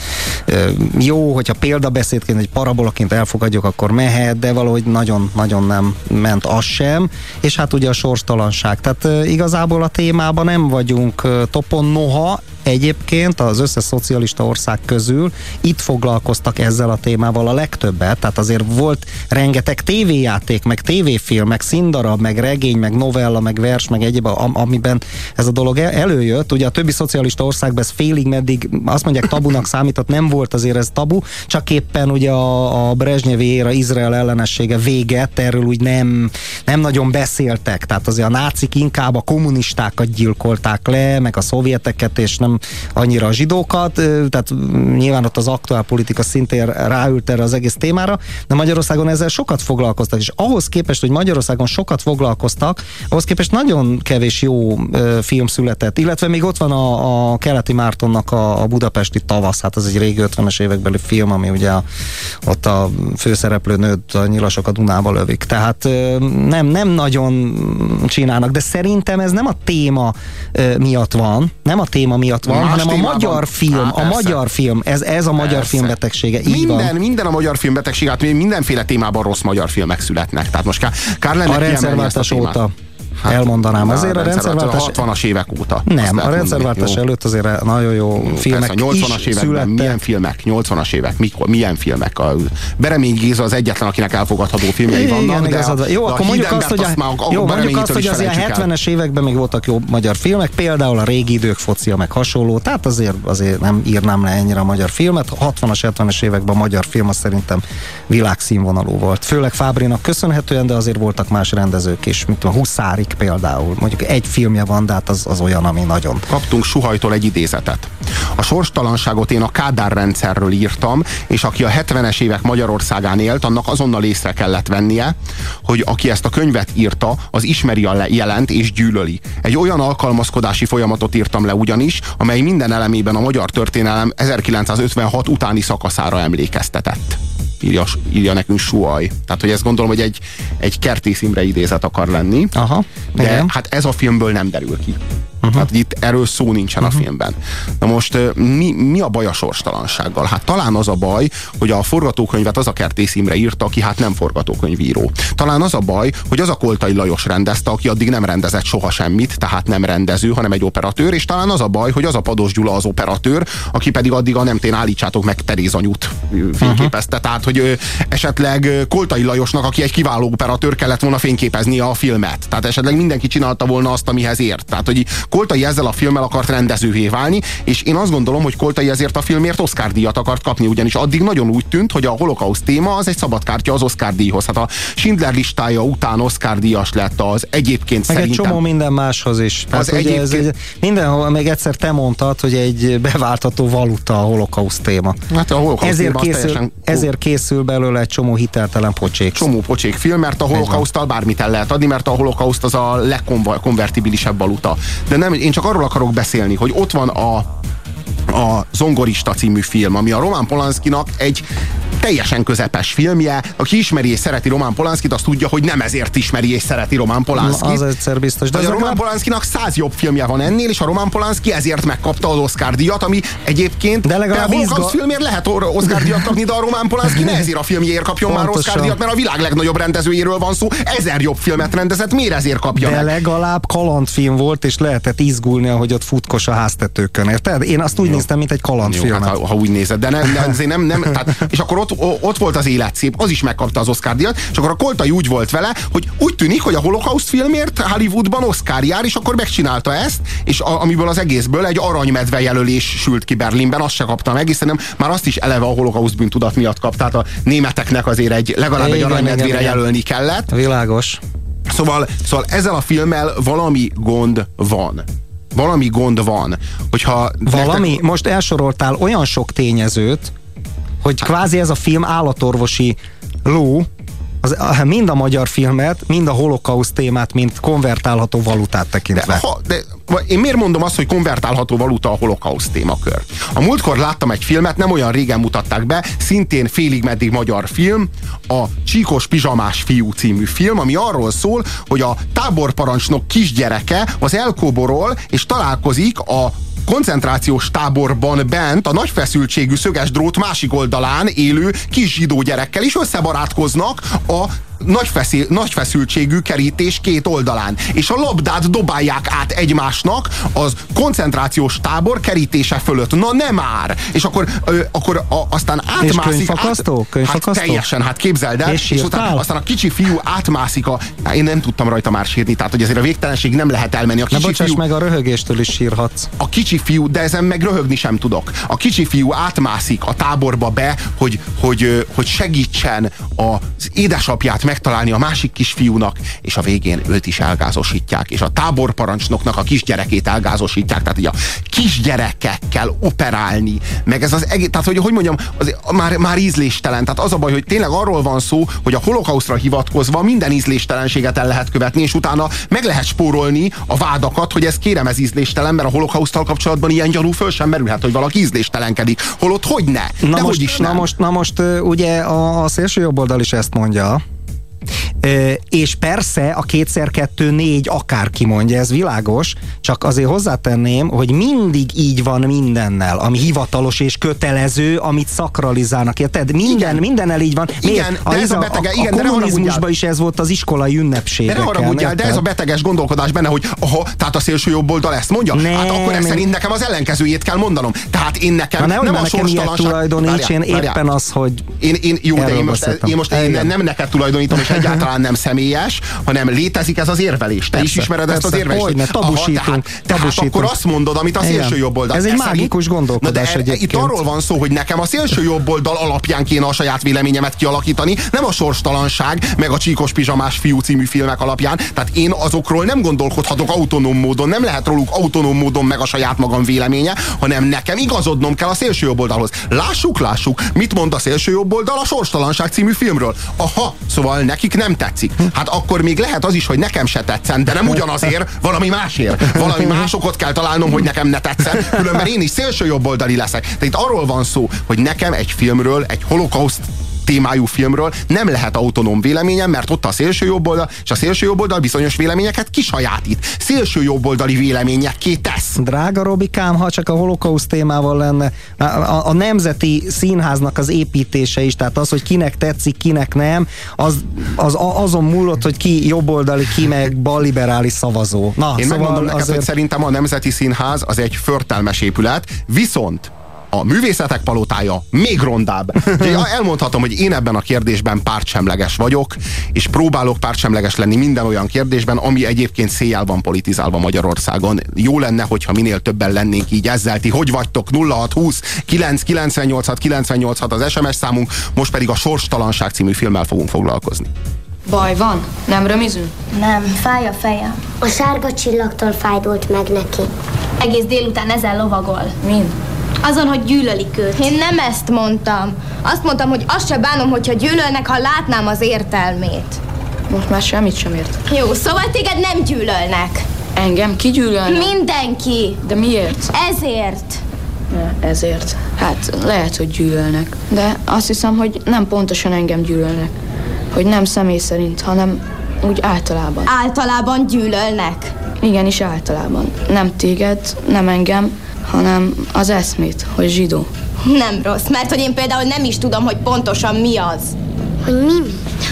jó, hogyha példabeszédként, egy parabolaként elfogadjuk, akkor mehet, de valahogy nagyon-nagyon nem ment az sem, és hát ugye a sorstalanság. Tehát igazából a témában nem vagyunk topon, noha Egyébként az összes szocialista ország közül itt foglalkoztak ezzel a témával a legtöbbet, tehát azért volt rengeteg tévéjáték, meg tévéfilm, meg színdarab, meg regény, meg novella, meg vers, meg egyéb, amiben ez a dolog előjött. Ugye a többi szocialista országban ez félig meddig azt mondják tabunak számított, nem volt azért ez tabu, csak éppen ugye a, a Brezsnyevi éra Izrael ellenessége véget, erről úgy nem, nem nagyon beszéltek, tehát azért a nácik inkább a kommunistákat gyilkolták le, meg a szovjeteket, és nem annyira a zsidókat, tehát nyilván ott az aktuál politika szintén ráült erre az egész témára, de Magyarországon ezzel sokat foglalkoztak, és ahhoz képest, hogy Magyarországon sokat foglalkoztak, ahhoz képest nagyon kevés jó film született, illetve még ott van a, a keleti Mártonnak a, a budapesti tavasz, hát az egy régi 50-es évekbeli film, ami ugye a, ott a főszereplő nőt a nyilasok a Dunába lövik. Tehát nem, nem nagyon csinálnak, de szerintem ez nem a téma miatt van, nem a téma miatt miatt van, hanem a magyar film, Há, a magyar film, ez, ez a magyar persze. film betegsége. Így minden, van. minden a magyar film betegsége, hát mindenféle témában rossz magyar filmek születnek. Tehát most kár, kár lenne a rendszerváltás óta. Hát, elmondanám. Azért a rendszerváltás... 60-as évek óta. Nem, a rendszerváltás előtt azért nagyon jó filmek Persze, 80-as években születtek. milyen filmek? 80-as évek, mikor, milyen filmek? A Beremény Géza az egyetlen, akinek elfogadható filmjei Igen, vannak, de a, jó, akkor mondjuk azt, hogy, a, a, jó, mondjuk azt, hogy azért a 70-es években még voltak jó magyar filmek, például a régi idők focia, meg hasonló, tehát azért, azért nem írnám le ennyire a magyar filmet. A 60-as, 70-es években a magyar film az szerintem világszínvonalú volt. Főleg Fábrinak köszönhetően, de azért voltak más rendezők is, mint a Huszárik például. Mondjuk egy filmje van, de hát az, az olyan, ami nagyon. Kaptunk Suhajtól egy idézetet. A sorstalanságot én a Kádár rendszerről írtam, és aki a 70-es évek Magyarországán élt, annak azonnal észre kellett vennie, hogy aki ezt a könyvet írta, az ismeri a jelent és gyűlöli. Egy olyan alkalmazkodási folyamatot írtam le ugyanis, amely minden elemében a magyar történelem 1956 utáni szakaszára emlékeztetett írja, írja nekünk Suaj. Tehát, hogy ezt gondolom, hogy egy, egy Kertész Imre idézet akar lenni. Aha, de igen. hát ez a filmből nem derül ki. Uh-huh. Hát itt erről szó nincsen uh-huh. a filmben. Na most mi, mi a baj a sorstalansággal? Hát talán az a baj, hogy a forgatókönyvet az a Kertész Imre írta, aki hát nem forgatókönyvíró. Talán az a baj, hogy az a Koltai Lajos rendezte, aki addig nem rendezett soha semmit, tehát nem rendező, hanem egy operatőr, és talán az a baj, hogy az a Pados Gyula az operatőr, aki pedig addig a nem tén állítsátok meg Teréz anyut fényképezte. Uh-huh. Tehát, hogy esetleg Koltai Lajosnak, aki egy kiváló operatőr, kellett volna fényképezni a filmet. Tehát esetleg mindenki csinálta volna azt, amihez ért. Tehát, hogy Koltai ezzel a filmmel akart rendezővé válni, és én azt gondolom, hogy Koltai ezért a filmért Oscar díjat akart kapni, ugyanis addig nagyon úgy tűnt, hogy a holokauszt téma az egy szabadkártya az Oscar díjhoz. Hát a Schindler listája után Oscar díjas lett az egyébként Meg szerintem... egy csomó minden máshoz is. Tehát, az egyébként... ez egy, mindenhol, még egyszer te mondtad, hogy egy beváltató valuta a holokauszt téma. Hát a holokauszt ezért, készül, teljesen... ezért készül belőle egy csomó hiteltelen pocsék. Csomó pocsék film, mert a holokausztal bármit el lehet adni, mert a holokauszt az a legkonvertibilisebb valuta. De nem, én csak arról akarok beszélni, hogy ott van a a Zongorista című film, ami a Roman Polanskinak egy teljesen közepes filmje. Aki ismeri és szereti Roman Polanskit, az tudja, hogy nem ezért ismeri és szereti Roman Polanskit. Az egyszer biztos. De a Roman legalább... Polanskinak száz jobb filmje van ennél, és a Roman Polanski ezért megkapta az Oscar díjat, ami egyébként de legalább a izga... filmért lehet Oscar díjat kapni, de a Roman Polanski ne ezért a filmjéért kapjon Pontosan. már Oscar díjat, mert a világ legnagyobb rendezőjéről van szó, ezer jobb filmet rendezett, miért ezért kapja De meg? legalább kalandfilm volt, és lehetett izgulni, ahogy ott futkos a háztetőkön, érted? Én azt úgy Jó. néztem, mint egy kalandfilmet. Jó, hát, ha, ha, úgy nézed, de nem, de nem, nem tehát, és akkor ott, ott volt az élet szép, az is megkapta az Oscar díjat, és akkor a Koltai úgy volt vele, hogy úgy tűnik, hogy a holokauszt filmért Hollywoodban Oscar jár, és akkor megcsinálta ezt, és a, amiből az egészből egy aranymedve jelölés sült ki Berlinben, azt se kapta meg, hiszen már azt is eleve a holokauszt bűntudat miatt kapta, tehát a németeknek azért egy, legalább igen, egy aranymedvére igen, jelölni kellett. Világos. Szóval, szóval ezzel a filmmel valami gond van valami gond van. Hogyha valami? Nektek... Most elsoroltál olyan sok tényezőt, hogy kvázi ez a film állatorvosi ló, az, mind a magyar filmet, mind a holokauszt témát, mint konvertálható valutát tekintve. De, ha, de én miért mondom azt, hogy konvertálható valuta a holokauszt témakör? A múltkor láttam egy filmet, nem olyan régen mutatták be, szintén félig meddig magyar film, a Csíkos Pizsamás fiú című film, ami arról szól, hogy a táborparancsnok kisgyereke az elkoborol és találkozik a koncentrációs táborban bent a nagy feszültségű szöges drót másik oldalán élő kis zsidó gyerekkel is összebarátkoznak a nagy, feszél, nagy feszültségű kerítés két oldalán. És a labdát dobálják át egymásnak az koncentrációs tábor kerítése fölött. Na nem már! És akkor, ö, akkor a, aztán átmászik. És könyvfakasztó? Át, könyvfakasztó? Hát teljesen, hát képzeld el. És, és aztán, aztán, a kicsi fiú átmászik a... Én nem tudtam rajta már sírni, tehát hogy azért a végtelenség nem lehet elmenni. A kicsi fiú, meg a röhögéstől is sírhatsz. A kicsi fiú, de ezen meg röhögni sem tudok. A kicsi fiú átmászik a táborba be, hogy, hogy, hogy segítsen az édesapját megtalálni a másik kisfiúnak, és a végén őt is elgázosítják, és a táborparancsnoknak a kisgyerekét elgázosítják, tehát ugye a kisgyerekekkel operálni, meg ez az egész, tehát hogy, hogy mondjam, az, már, már ízléstelen, tehát az a baj, hogy tényleg arról van szó, hogy a holokausztra hivatkozva minden ízléstelenséget el lehet követni, és utána meg lehet spórolni a vádakat, hogy ez kérem ez ízléstelen, mert a holokausztal kapcsolatban ilyen gyanú föl sem merülhet, hogy valaki ízléstelenkedik. Holott hogy ne? Na most, is nem. Na most, na most ugye a, a szélső jobboldal is ezt mondja, és persze a kétszer kettő négy akár kimondja, ez világos, csak azért hozzátenném, hogy mindig így van mindennel, ami hivatalos és kötelező, amit szakralizálnak. Érted? Minden, mindennel így van. Igen, a, de ez a, betege, a, igen, a kommunizmusban is ez volt az iskolai ünnepség. De ne de ez a beteges gondolkodás benne, hogy aha, tehát a szélső jobb oldal ezt mondja? Nem, hát akkor ezt szerint nekem az ellenkezőjét kell mondanom. Tehát én nekem Na nem, nem a sorstalanság... tulajdonít, én éppen az, hogy én, én, jó, de én most, én most én nem neked tulajdonítom, és egyáltalán nem személyes, hanem létezik ez az érvelés. Te persze, is ismered persze, ezt az érvelést. Hogyne, tabusítunk, Aha, tehát, tabusítunk. tehát akkor azt mondod, amit a szélső jobb oldal. Ez egy mágikus gondolkodás Na de Itt arról van szó, hogy nekem a szélső jobb oldal alapján kéne a saját véleményemet kialakítani, nem a sorstalanság, meg a csíkos pizsamás fiú című filmek alapján. Tehát én azokról nem gondolkodhatok autonóm módon, nem lehet róluk autonóm módon meg a saját magam véleménye, hanem nekem igazodnom kell a szélső jobb oldalhoz. Lássuk, lássuk, mit mond a szélső jobb oldal a sorstalanság című filmről. Aha, szóval nekik nem tetszik. Hát akkor még lehet az is, hogy nekem se tetszen, de nem ugyanazért, valami másért. Valami másokot kell találnom, hogy nekem ne tetszen, különben én is szélső jobboldali leszek. Tehát itt arról van szó, hogy nekem egy filmről, egy holokauszt témájú filmről nem lehet autonóm véleményem, mert ott a szélső jobboldal, és a szélső jobboldal bizonyos véleményeket kisajátít. Szélső jobboldali véleményekké tesz. Drága Robikám, ha csak a holokauszt témával lenne, a, a, a nemzeti színháznak az építése is, tehát az, hogy kinek tetszik, kinek nem, az, az azon múlott, hogy ki jobboldali, ki meg balliberális szavazó. Na, Én szóval megmondom neked, azért... hogy szerintem a Nemzeti Színház az egy förtelmes épület, viszont a művészetek palotája még rondább. elmondhatom, hogy én ebben a kérdésben pártsemleges vagyok, és próbálok pártsemleges lenni minden olyan kérdésben, ami egyébként széjjel van politizálva Magyarországon. Jó lenne, hogyha minél többen lennénk így ezzel. Ti hogy vagytok? 0620 998 986 az SMS számunk, most pedig a Sorstalanság című filmmel fogunk foglalkozni. Baj van? Nem römizünk? Nem, fáj a fejem. A sárga csillagtól fájdult meg neki. Egész délután ezen lovagol. Mind? Azon, hogy gyűlölik őt. Én nem ezt mondtam. Azt mondtam, hogy azt se bánom, hogyha gyűlölnek, ha látnám az értelmét. Most már semmit sem ért. Jó, szóval téged nem gyűlölnek. Engem ki gyűlölnek? Mindenki. De miért? Ezért. Ne. ezért. Hát lehet, hogy gyűlölnek, de azt hiszem, hogy nem pontosan engem gyűlölnek. Hogy nem személy szerint, hanem úgy általában. Általában gyűlölnek. Igen, is általában. Nem téged, nem engem, hanem az eszmét, hogy zsidó. Nem rossz, mert hogy én például nem is tudom, hogy pontosan mi az. Hogy mi?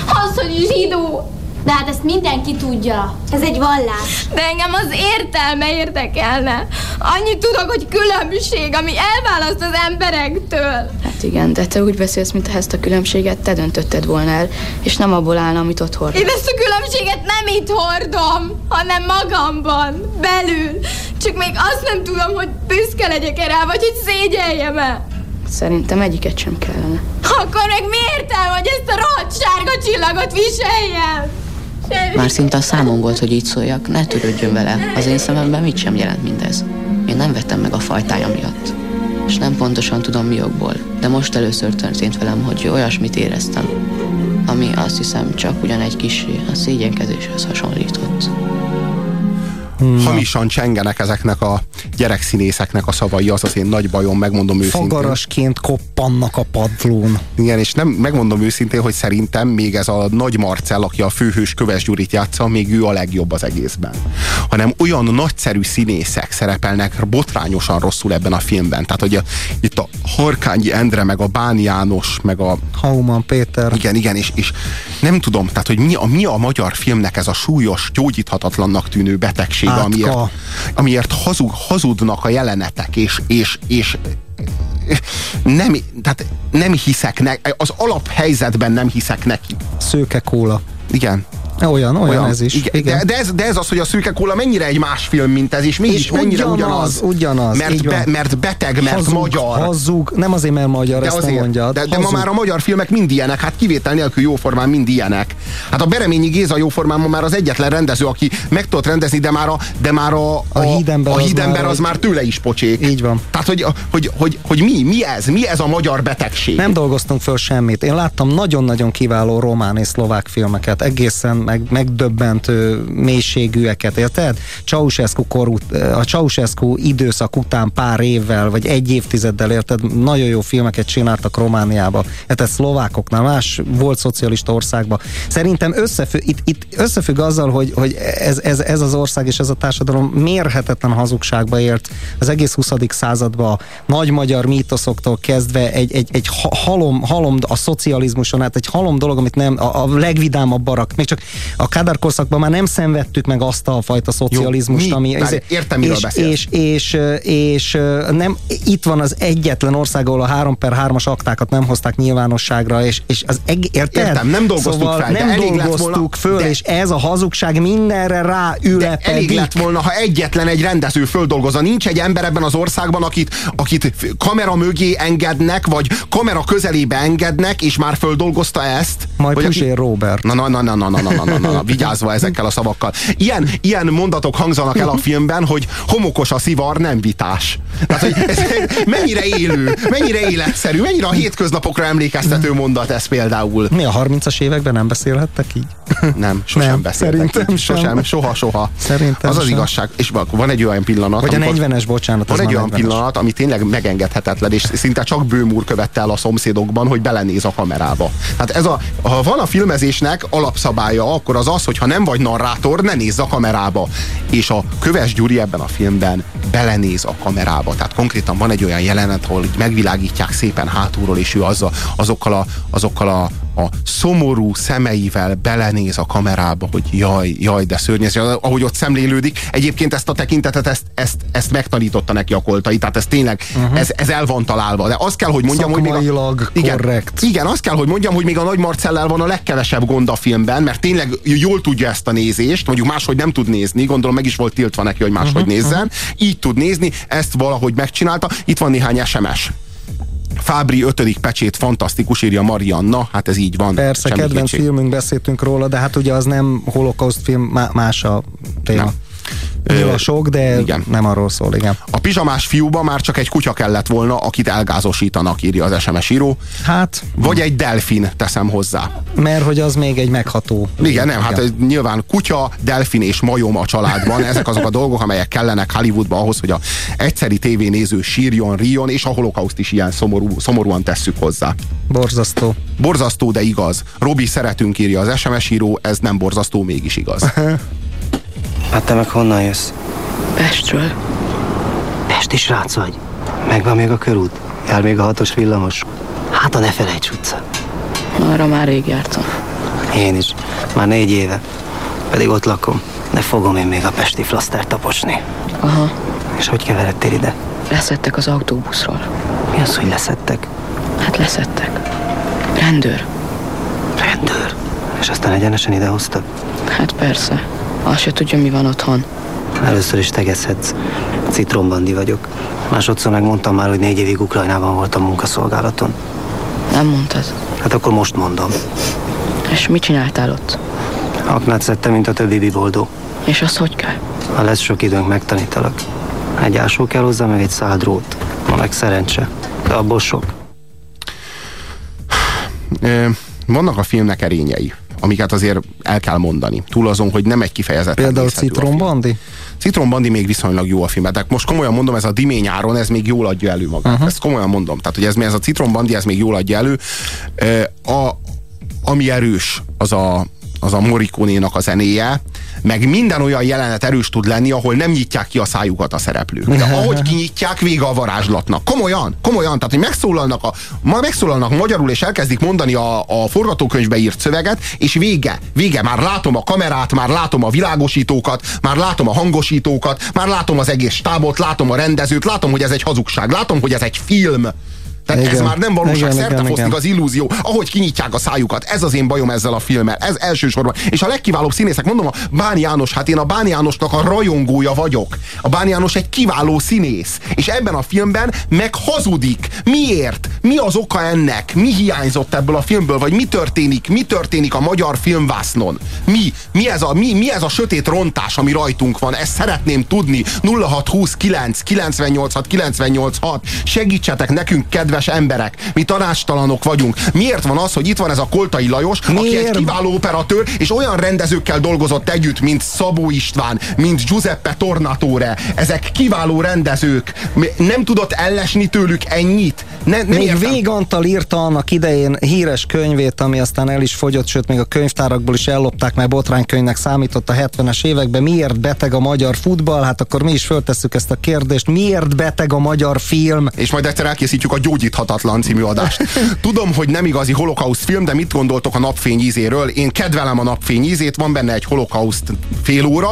Az, hogy zsidó. De hát ezt mindenki tudja. Ez egy vallás. De engem az értelme érdekelne. Annyit tudok, hogy különbség, ami elválaszt az emberektől. Hát igen, de te úgy beszélsz, mintha ezt a különbséget te döntötted volna el, és nem abból állna, amit ott hord. Én ezt a különbséget nem itt hordom, hanem magamban, belül. Csak még azt nem tudom, hogy büszke legyek erre, vagy hogy szégyeljem el. Szerintem egyiket sem kellene. Akkor meg miért el, hogy ezt a rohadt sárga csillagot viseljem? Már szinte a számom volt, hogy így szóljak, ne törődjön vele. Az én szememben mit sem jelent mindez. Én nem vettem meg a fajtája miatt. És nem pontosan tudom mi jogból, de most először történt velem, hogy olyasmit éreztem, ami azt hiszem csak ugyan egy kis a szégyenkezéshez hasonlított. Na. Hamisan csengenek ezeknek a gyerekszínészeknek a szavai, az az én nagy bajom, megmondom őszintén. Fagarasként koppannak a padlón. Igen, és nem, megmondom őszintén, hogy szerintem még ez a nagy Marcell, aki a főhős Köves Gyurit játsza, még ő a legjobb az egészben. Hanem olyan nagyszerű színészek szerepelnek botrányosan rosszul ebben a filmben. Tehát, hogy a, itt a Harkányi Endre, meg a Báni János, meg a... Hauman Péter. Igen, igen, és, és nem tudom, tehát, hogy mi a, mi a magyar filmnek ez a súlyos, gyógyíthatatlannak tűnő betegség, Átka. amiért, amiért hazug, hazudnak a jelenetek, és, és, és nem, tehát nem hiszek neki, az alaphelyzetben nem hiszek neki. Szőke kóla. Igen. Olyan, olyan, olyan ez is. Igen. igen. De, de, ez, de ez az, hogy a szürke kóla mennyire egy más film, mint ez, és mégis és mennyire ugyanaz. Ugyanaz, mert, be, mert beteg, mert hazug, magyar. Hazug, nem azért, mert magyar, de ezt azért, nem mondja. De, de ma már a magyar filmek mind ilyenek, hát kivétel nélkül jóformán mind ilyenek. Hát a Bereményi Géza jóformán ma már az egyetlen rendező, aki meg tudott rendezni, de már a, de már a, a, a hídember, a az, hídember az, az már tőle is pocsék. Így van. Tehát, hogy, hogy, hogy, hogy mi, mi ez? Mi ez a magyar betegség? Nem dolgoztunk föl semmit. Én láttam nagyon-nagyon kiváló román és szlovák filmeket. Egészen meg, megdöbben megdöbbentő mélységűeket, érted? Ceausescu, kor, a Ceausescu időszak után pár évvel, vagy egy évtizeddel, érted? Nagyon jó filmeket csináltak Romániába. Hát ez szlovákoknál, más volt szocialista országban. Szerintem összefügg, itt, itt összefügg azzal, hogy, hogy ez, ez, ez az ország és ez a társadalom mérhetetlen hazugságba ért az egész 20. században nagy magyar mítoszoktól kezdve egy, egy, egy halom, halom a szocializmuson, hát egy halom dolog, amit nem, a, a legvidámabb barak, még csak a Kádár korszakban már nem szenvedtük meg azt a fajta szocializmust, Jó, ami... Bár, értem, miről és, és, és, és, nem, itt van az egyetlen ország, ahol a 3 per 3-as aktákat nem hozták nyilvánosságra, és, és az eg, érted? Értem, nem dolgoztuk szóval fel, nem dolgoztuk volna, föl, de, és ez a hazugság mindenre ráülepedik. De elég lett volna, ha egyetlen egy rendező földolgozza. Nincs egy ember ebben az országban, akit, akit kamera mögé engednek, vagy kamera közelébe engednek, és már földolgozta ezt. Majd Puzsér aki... Robert. Na, na, na, na, na, na, na, na, na, na, vigyázva ezekkel a szavakkal. Ilyen, ilyen mondatok hangzanak el a filmben, hogy homokos a szivar, nem vitás. Tehát, hogy ez mennyire élő, mennyire életszerű, mennyire a hétköznapokra emlékeztető mondat ez például. Mi a 30-as években nem beszélhettek így? Nem, sosem nem, beszéltek szerintem így. Sosem, soha, soha. Szerintem Az az sem. igazság. És van egy olyan pillanat. Vagy a 40-es, bocsánat. Van egy olyan 40-es. pillanat, ami tényleg megengedhetetlen, és szinte csak bőmúr követte el a szomszédokban, hogy belenéz a kamerába. Hát ez a, ha van a filmezésnek alapszabálya, akkor az az, hogy ha nem vagy narrátor, ne nézz a kamerába. És a Köves Gyuri ebben a filmben belenéz a kamerába. Tehát konkrétan van egy olyan jelenet, ahol így megvilágítják szépen hátulról, és ő azzal, azokkal a, azokkal a a szomorú szemeivel belenéz a kamerába, hogy jaj, jaj, de szörnyes, ahogy ott szemlélődik. Egyébként ezt a tekintetet, ezt, ezt, ezt megtanította neki a koltai, tehát ez tényleg, uh-huh. ez, ez el van találva. De azt kell, hogy mondjam, hogy még a, igen, korrekt. Igen, azt kell, hogy mondjam, hogy még a Nagy Marcellel van a legkevesebb gond a filmben, mert tényleg jól tudja ezt a nézést, mondjuk máshogy nem tud nézni, gondolom meg is volt tiltva neki, hogy máshogy uh-huh, nézzen. Uh-huh. Így tud nézni, ezt valahogy megcsinálta. Itt van néhány SMS. Fábri ötödik pecsét fantasztikus, írja Marianna, hát ez így van. Persze, kedvenc kétség. filmünk, beszéltünk róla, de hát ugye az nem holokauszt film, má- más a téma. Nem. Nyilasok, de igen. nem arról szól, igen. A pizsamás fiúba már csak egy kutya kellett volna, akit elgázosítanak, írja az SMS író. Hát. Vagy egy delfin teszem hozzá. Mert hogy az még egy megható. Igen, nem, hát igen. nyilván kutya, delfin és majom a családban. Ezek azok a dolgok, amelyek kellenek Hollywoodba ahhoz, hogy a egyszeri tévénéző sírjon, ríjon, és a holokauszt is ilyen szomorú, szomorúan tesszük hozzá. Borzasztó. Borzasztó, de igaz. Robi, szeretünk, írja az SMS író, ez nem borzasztó, mégis igaz. Hát te meg honnan jössz? Pestről. Pesti srác vagy? Megvan még a körút? Jár még a hatos villamos? Hát a ne felejts utca. Arra már rég jártam. Én is. Már négy éve. Pedig ott lakom. De fogom én még a pesti flasztert taposni. Aha. És hogy keveredtél ide? Leszettek az autóbuszról. Mi az, hogy leszettek? Hát leszettek. Rendőr. Rendőr? És aztán egyenesen ide hoztak? Hát persze. Azt se tudja, mi van otthon. Először is tegezhetsz. Citrombandi vagyok. Másodszor megmondtam már, hogy négy évig Ukrajnában voltam munkaszolgálaton. Nem mondtad? Hát akkor most mondom. És mit csináltál ott? Aknát szedtem, mint a többi biboldó. És az hogy kell? Ha lesz sok időnk, megtanítalak. Egy ásó kell hozzá, meg egy szál drót. Ma meg szerencse. De abból sok. Vannak a filmnek erényei amiket azért el kell mondani. Túl azon, hogy nem egy kifejezett. Például Citrombandi? Citrombandi még viszonylag jó a film. De most komolyan mondom, ez a Dimény áron, ez még jól adja elő magát. Uh-huh. Ezt komolyan mondom. Tehát, hogy ez, ez a Citrombandi, ez még jól adja elő. A, ami erős, az a, az a Morikónénak a zenéje, meg minden olyan jelenet erős tud lenni, ahol nem nyitják ki a szájukat a szereplők. De ahogy kinyitják, vége a varázslatnak. Komolyan, komolyan, tehát hogy megszólalnak, a, ma megszólalnak magyarul, és elkezdik mondani a, a forgatókönyvbe írt szöveget, és vége, vége, már látom a kamerát, már látom a világosítókat, már látom a hangosítókat, már látom az egész stábot, látom a rendezőt, látom, hogy ez egy hazugság, látom, hogy ez egy film. Tehát igen, ez már nem valóság, szerte fosztik az illúzió, ahogy kinyitják a szájukat. Ez az én bajom ezzel a filmmel. Ez elsősorban. És a legkiválóbb színészek, mondom, a Bán János, hát én a Bán Jánosnak a rajongója vagyok. A Bán János egy kiváló színész. És ebben a filmben meg hazudik. Miért? Mi az oka ennek? Mi hiányzott ebből a filmből? Vagy mi történik? Mi történik a magyar filmvásznon? Mi? Mi ez a, mi, mi ez a sötét rontás, ami rajtunk van? Ezt szeretném tudni. 0629 986 986 Segítsetek nekünk, kedves kedves emberek, mi tanástalanok vagyunk. Miért van az, hogy itt van ez a Koltai Lajos, Miért? aki egy kiváló operatőr, és olyan rendezőkkel dolgozott együtt, mint Szabó István, mint Giuseppe Tornatore. Ezek kiváló rendezők. Nem tudott ellesni tőlük ennyit? Ne, nem még Vég Antal írta annak idején híres könyvét, ami aztán el is fogyott, sőt még a könyvtárakból is ellopták, mert botránykönyvnek számított a 70-es években. Miért beteg a magyar futball? Hát akkor mi is föltesszük ezt a kérdést. Miért beteg a magyar film? És majd egyszer elkészítjük a gyógyít Gyógyíthatatlan című adást. Tudom, hogy nem igazi holokauszt film, de mit gondoltok a napfény ízéről? Én kedvelem a napfény ízét, van benne egy holokauszt fél óra,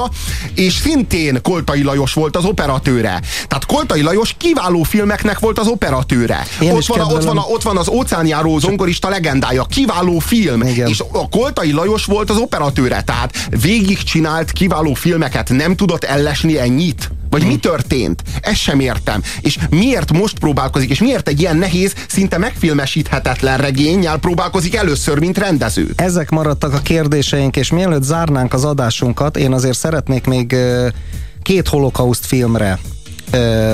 és szintén Koltai Lajos volt az operatőre. Tehát Koltai Lajos kiváló filmeknek volt az operatőre. ott van, a, ott, van a, ott van az óceánjáró zongorista legendája, kiváló film, Igen. és a Koltai Lajos volt az operatőre, tehát végig csinált kiváló filmeket, nem tudott ellesni ennyit? Vagy mi történt? Ezt sem értem. És miért most próbálkozik, és miért egy ilyen nehéz, szinte megfilmesíthetetlen regényel próbálkozik először, mint rendező? Ezek maradtak a kérdéseink, és mielőtt zárnánk az adásunkat, én azért szeretnék még két holokauszt filmre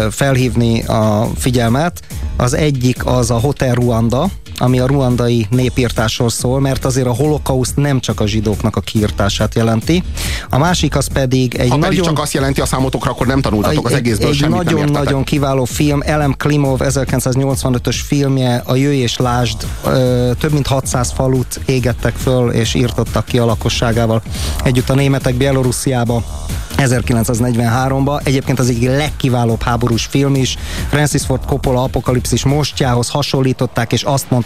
felhívni a figyelmet. Az egyik az a Hotel Ruanda, ami a ruandai népírtásról szól, mert azért a holokauszt nem csak a zsidóknak a kiirtását jelenti. A másik az pedig egy ha nagyon... csak azt jelenti a számotokra, akkor nem tanultatok az egészből egy semmit, nagyon-nagyon kiváló film, Elem Klimov 1985-ös filmje, a Jöjj és Lásd, több mint 600 falut égettek föl és írtottak ki a lakosságával együtt a németek Bielorussziába 1943-ba. Egyébként az egyik legkiválóbb háborús film is. Francis Ford Coppola apokalipszis mostjához hasonlították, és azt mondták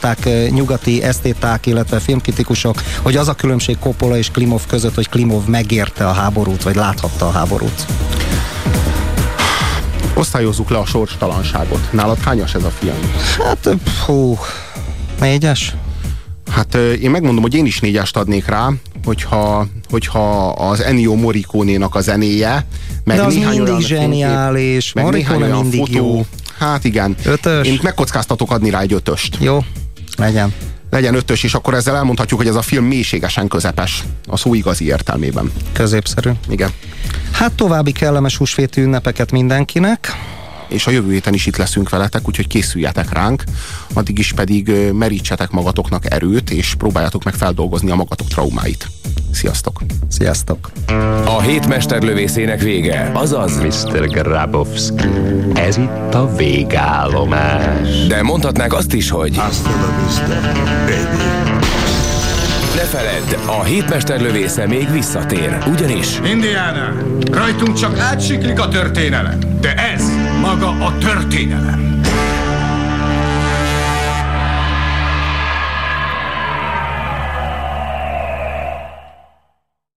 nyugati esztéták, illetve filmkritikusok, hogy az a különbség Coppola és Klimov között, hogy Klimov megérte a háborút, vagy láthatta a háborút. Osztályozzuk le a sorstalanságot. Nálad hányas ez a film? Hát, hú, négyes? Hát én megmondom, hogy én is négyest adnék rá, hogyha, hogyha az Ennio Morricone-nak a zenéje, meg De az néhány mindig olyan zseniális, meg néhány olyan mindig fotó, jó. Hát igen. Ötös? Én megkockáztatok adni rá egy ötöst. Jó, legyen. Legyen ötös, és akkor ezzel elmondhatjuk, hogy ez a film mélységesen közepes, a szó igazi értelmében. Középszerű. Igen. Hát további kellemes húsvéti ünnepeket mindenkinek és a jövő héten is itt leszünk veletek, úgyhogy készüljetek ránk, addig is pedig merítsetek magatoknak erőt, és próbáljátok meg feldolgozni a magatok traumáit. Sziasztok! Sziasztok! A hét mesterlövészének vége, azaz Mr. Grabowski. Ez itt a végállomás. De mondhatnák azt is, hogy Hasta la vista, baby. ne feledd, a hétmesterlövésze még visszatér, ugyanis Indiana, rajtunk csak átsiklik a történelem, de ez maga a történelem.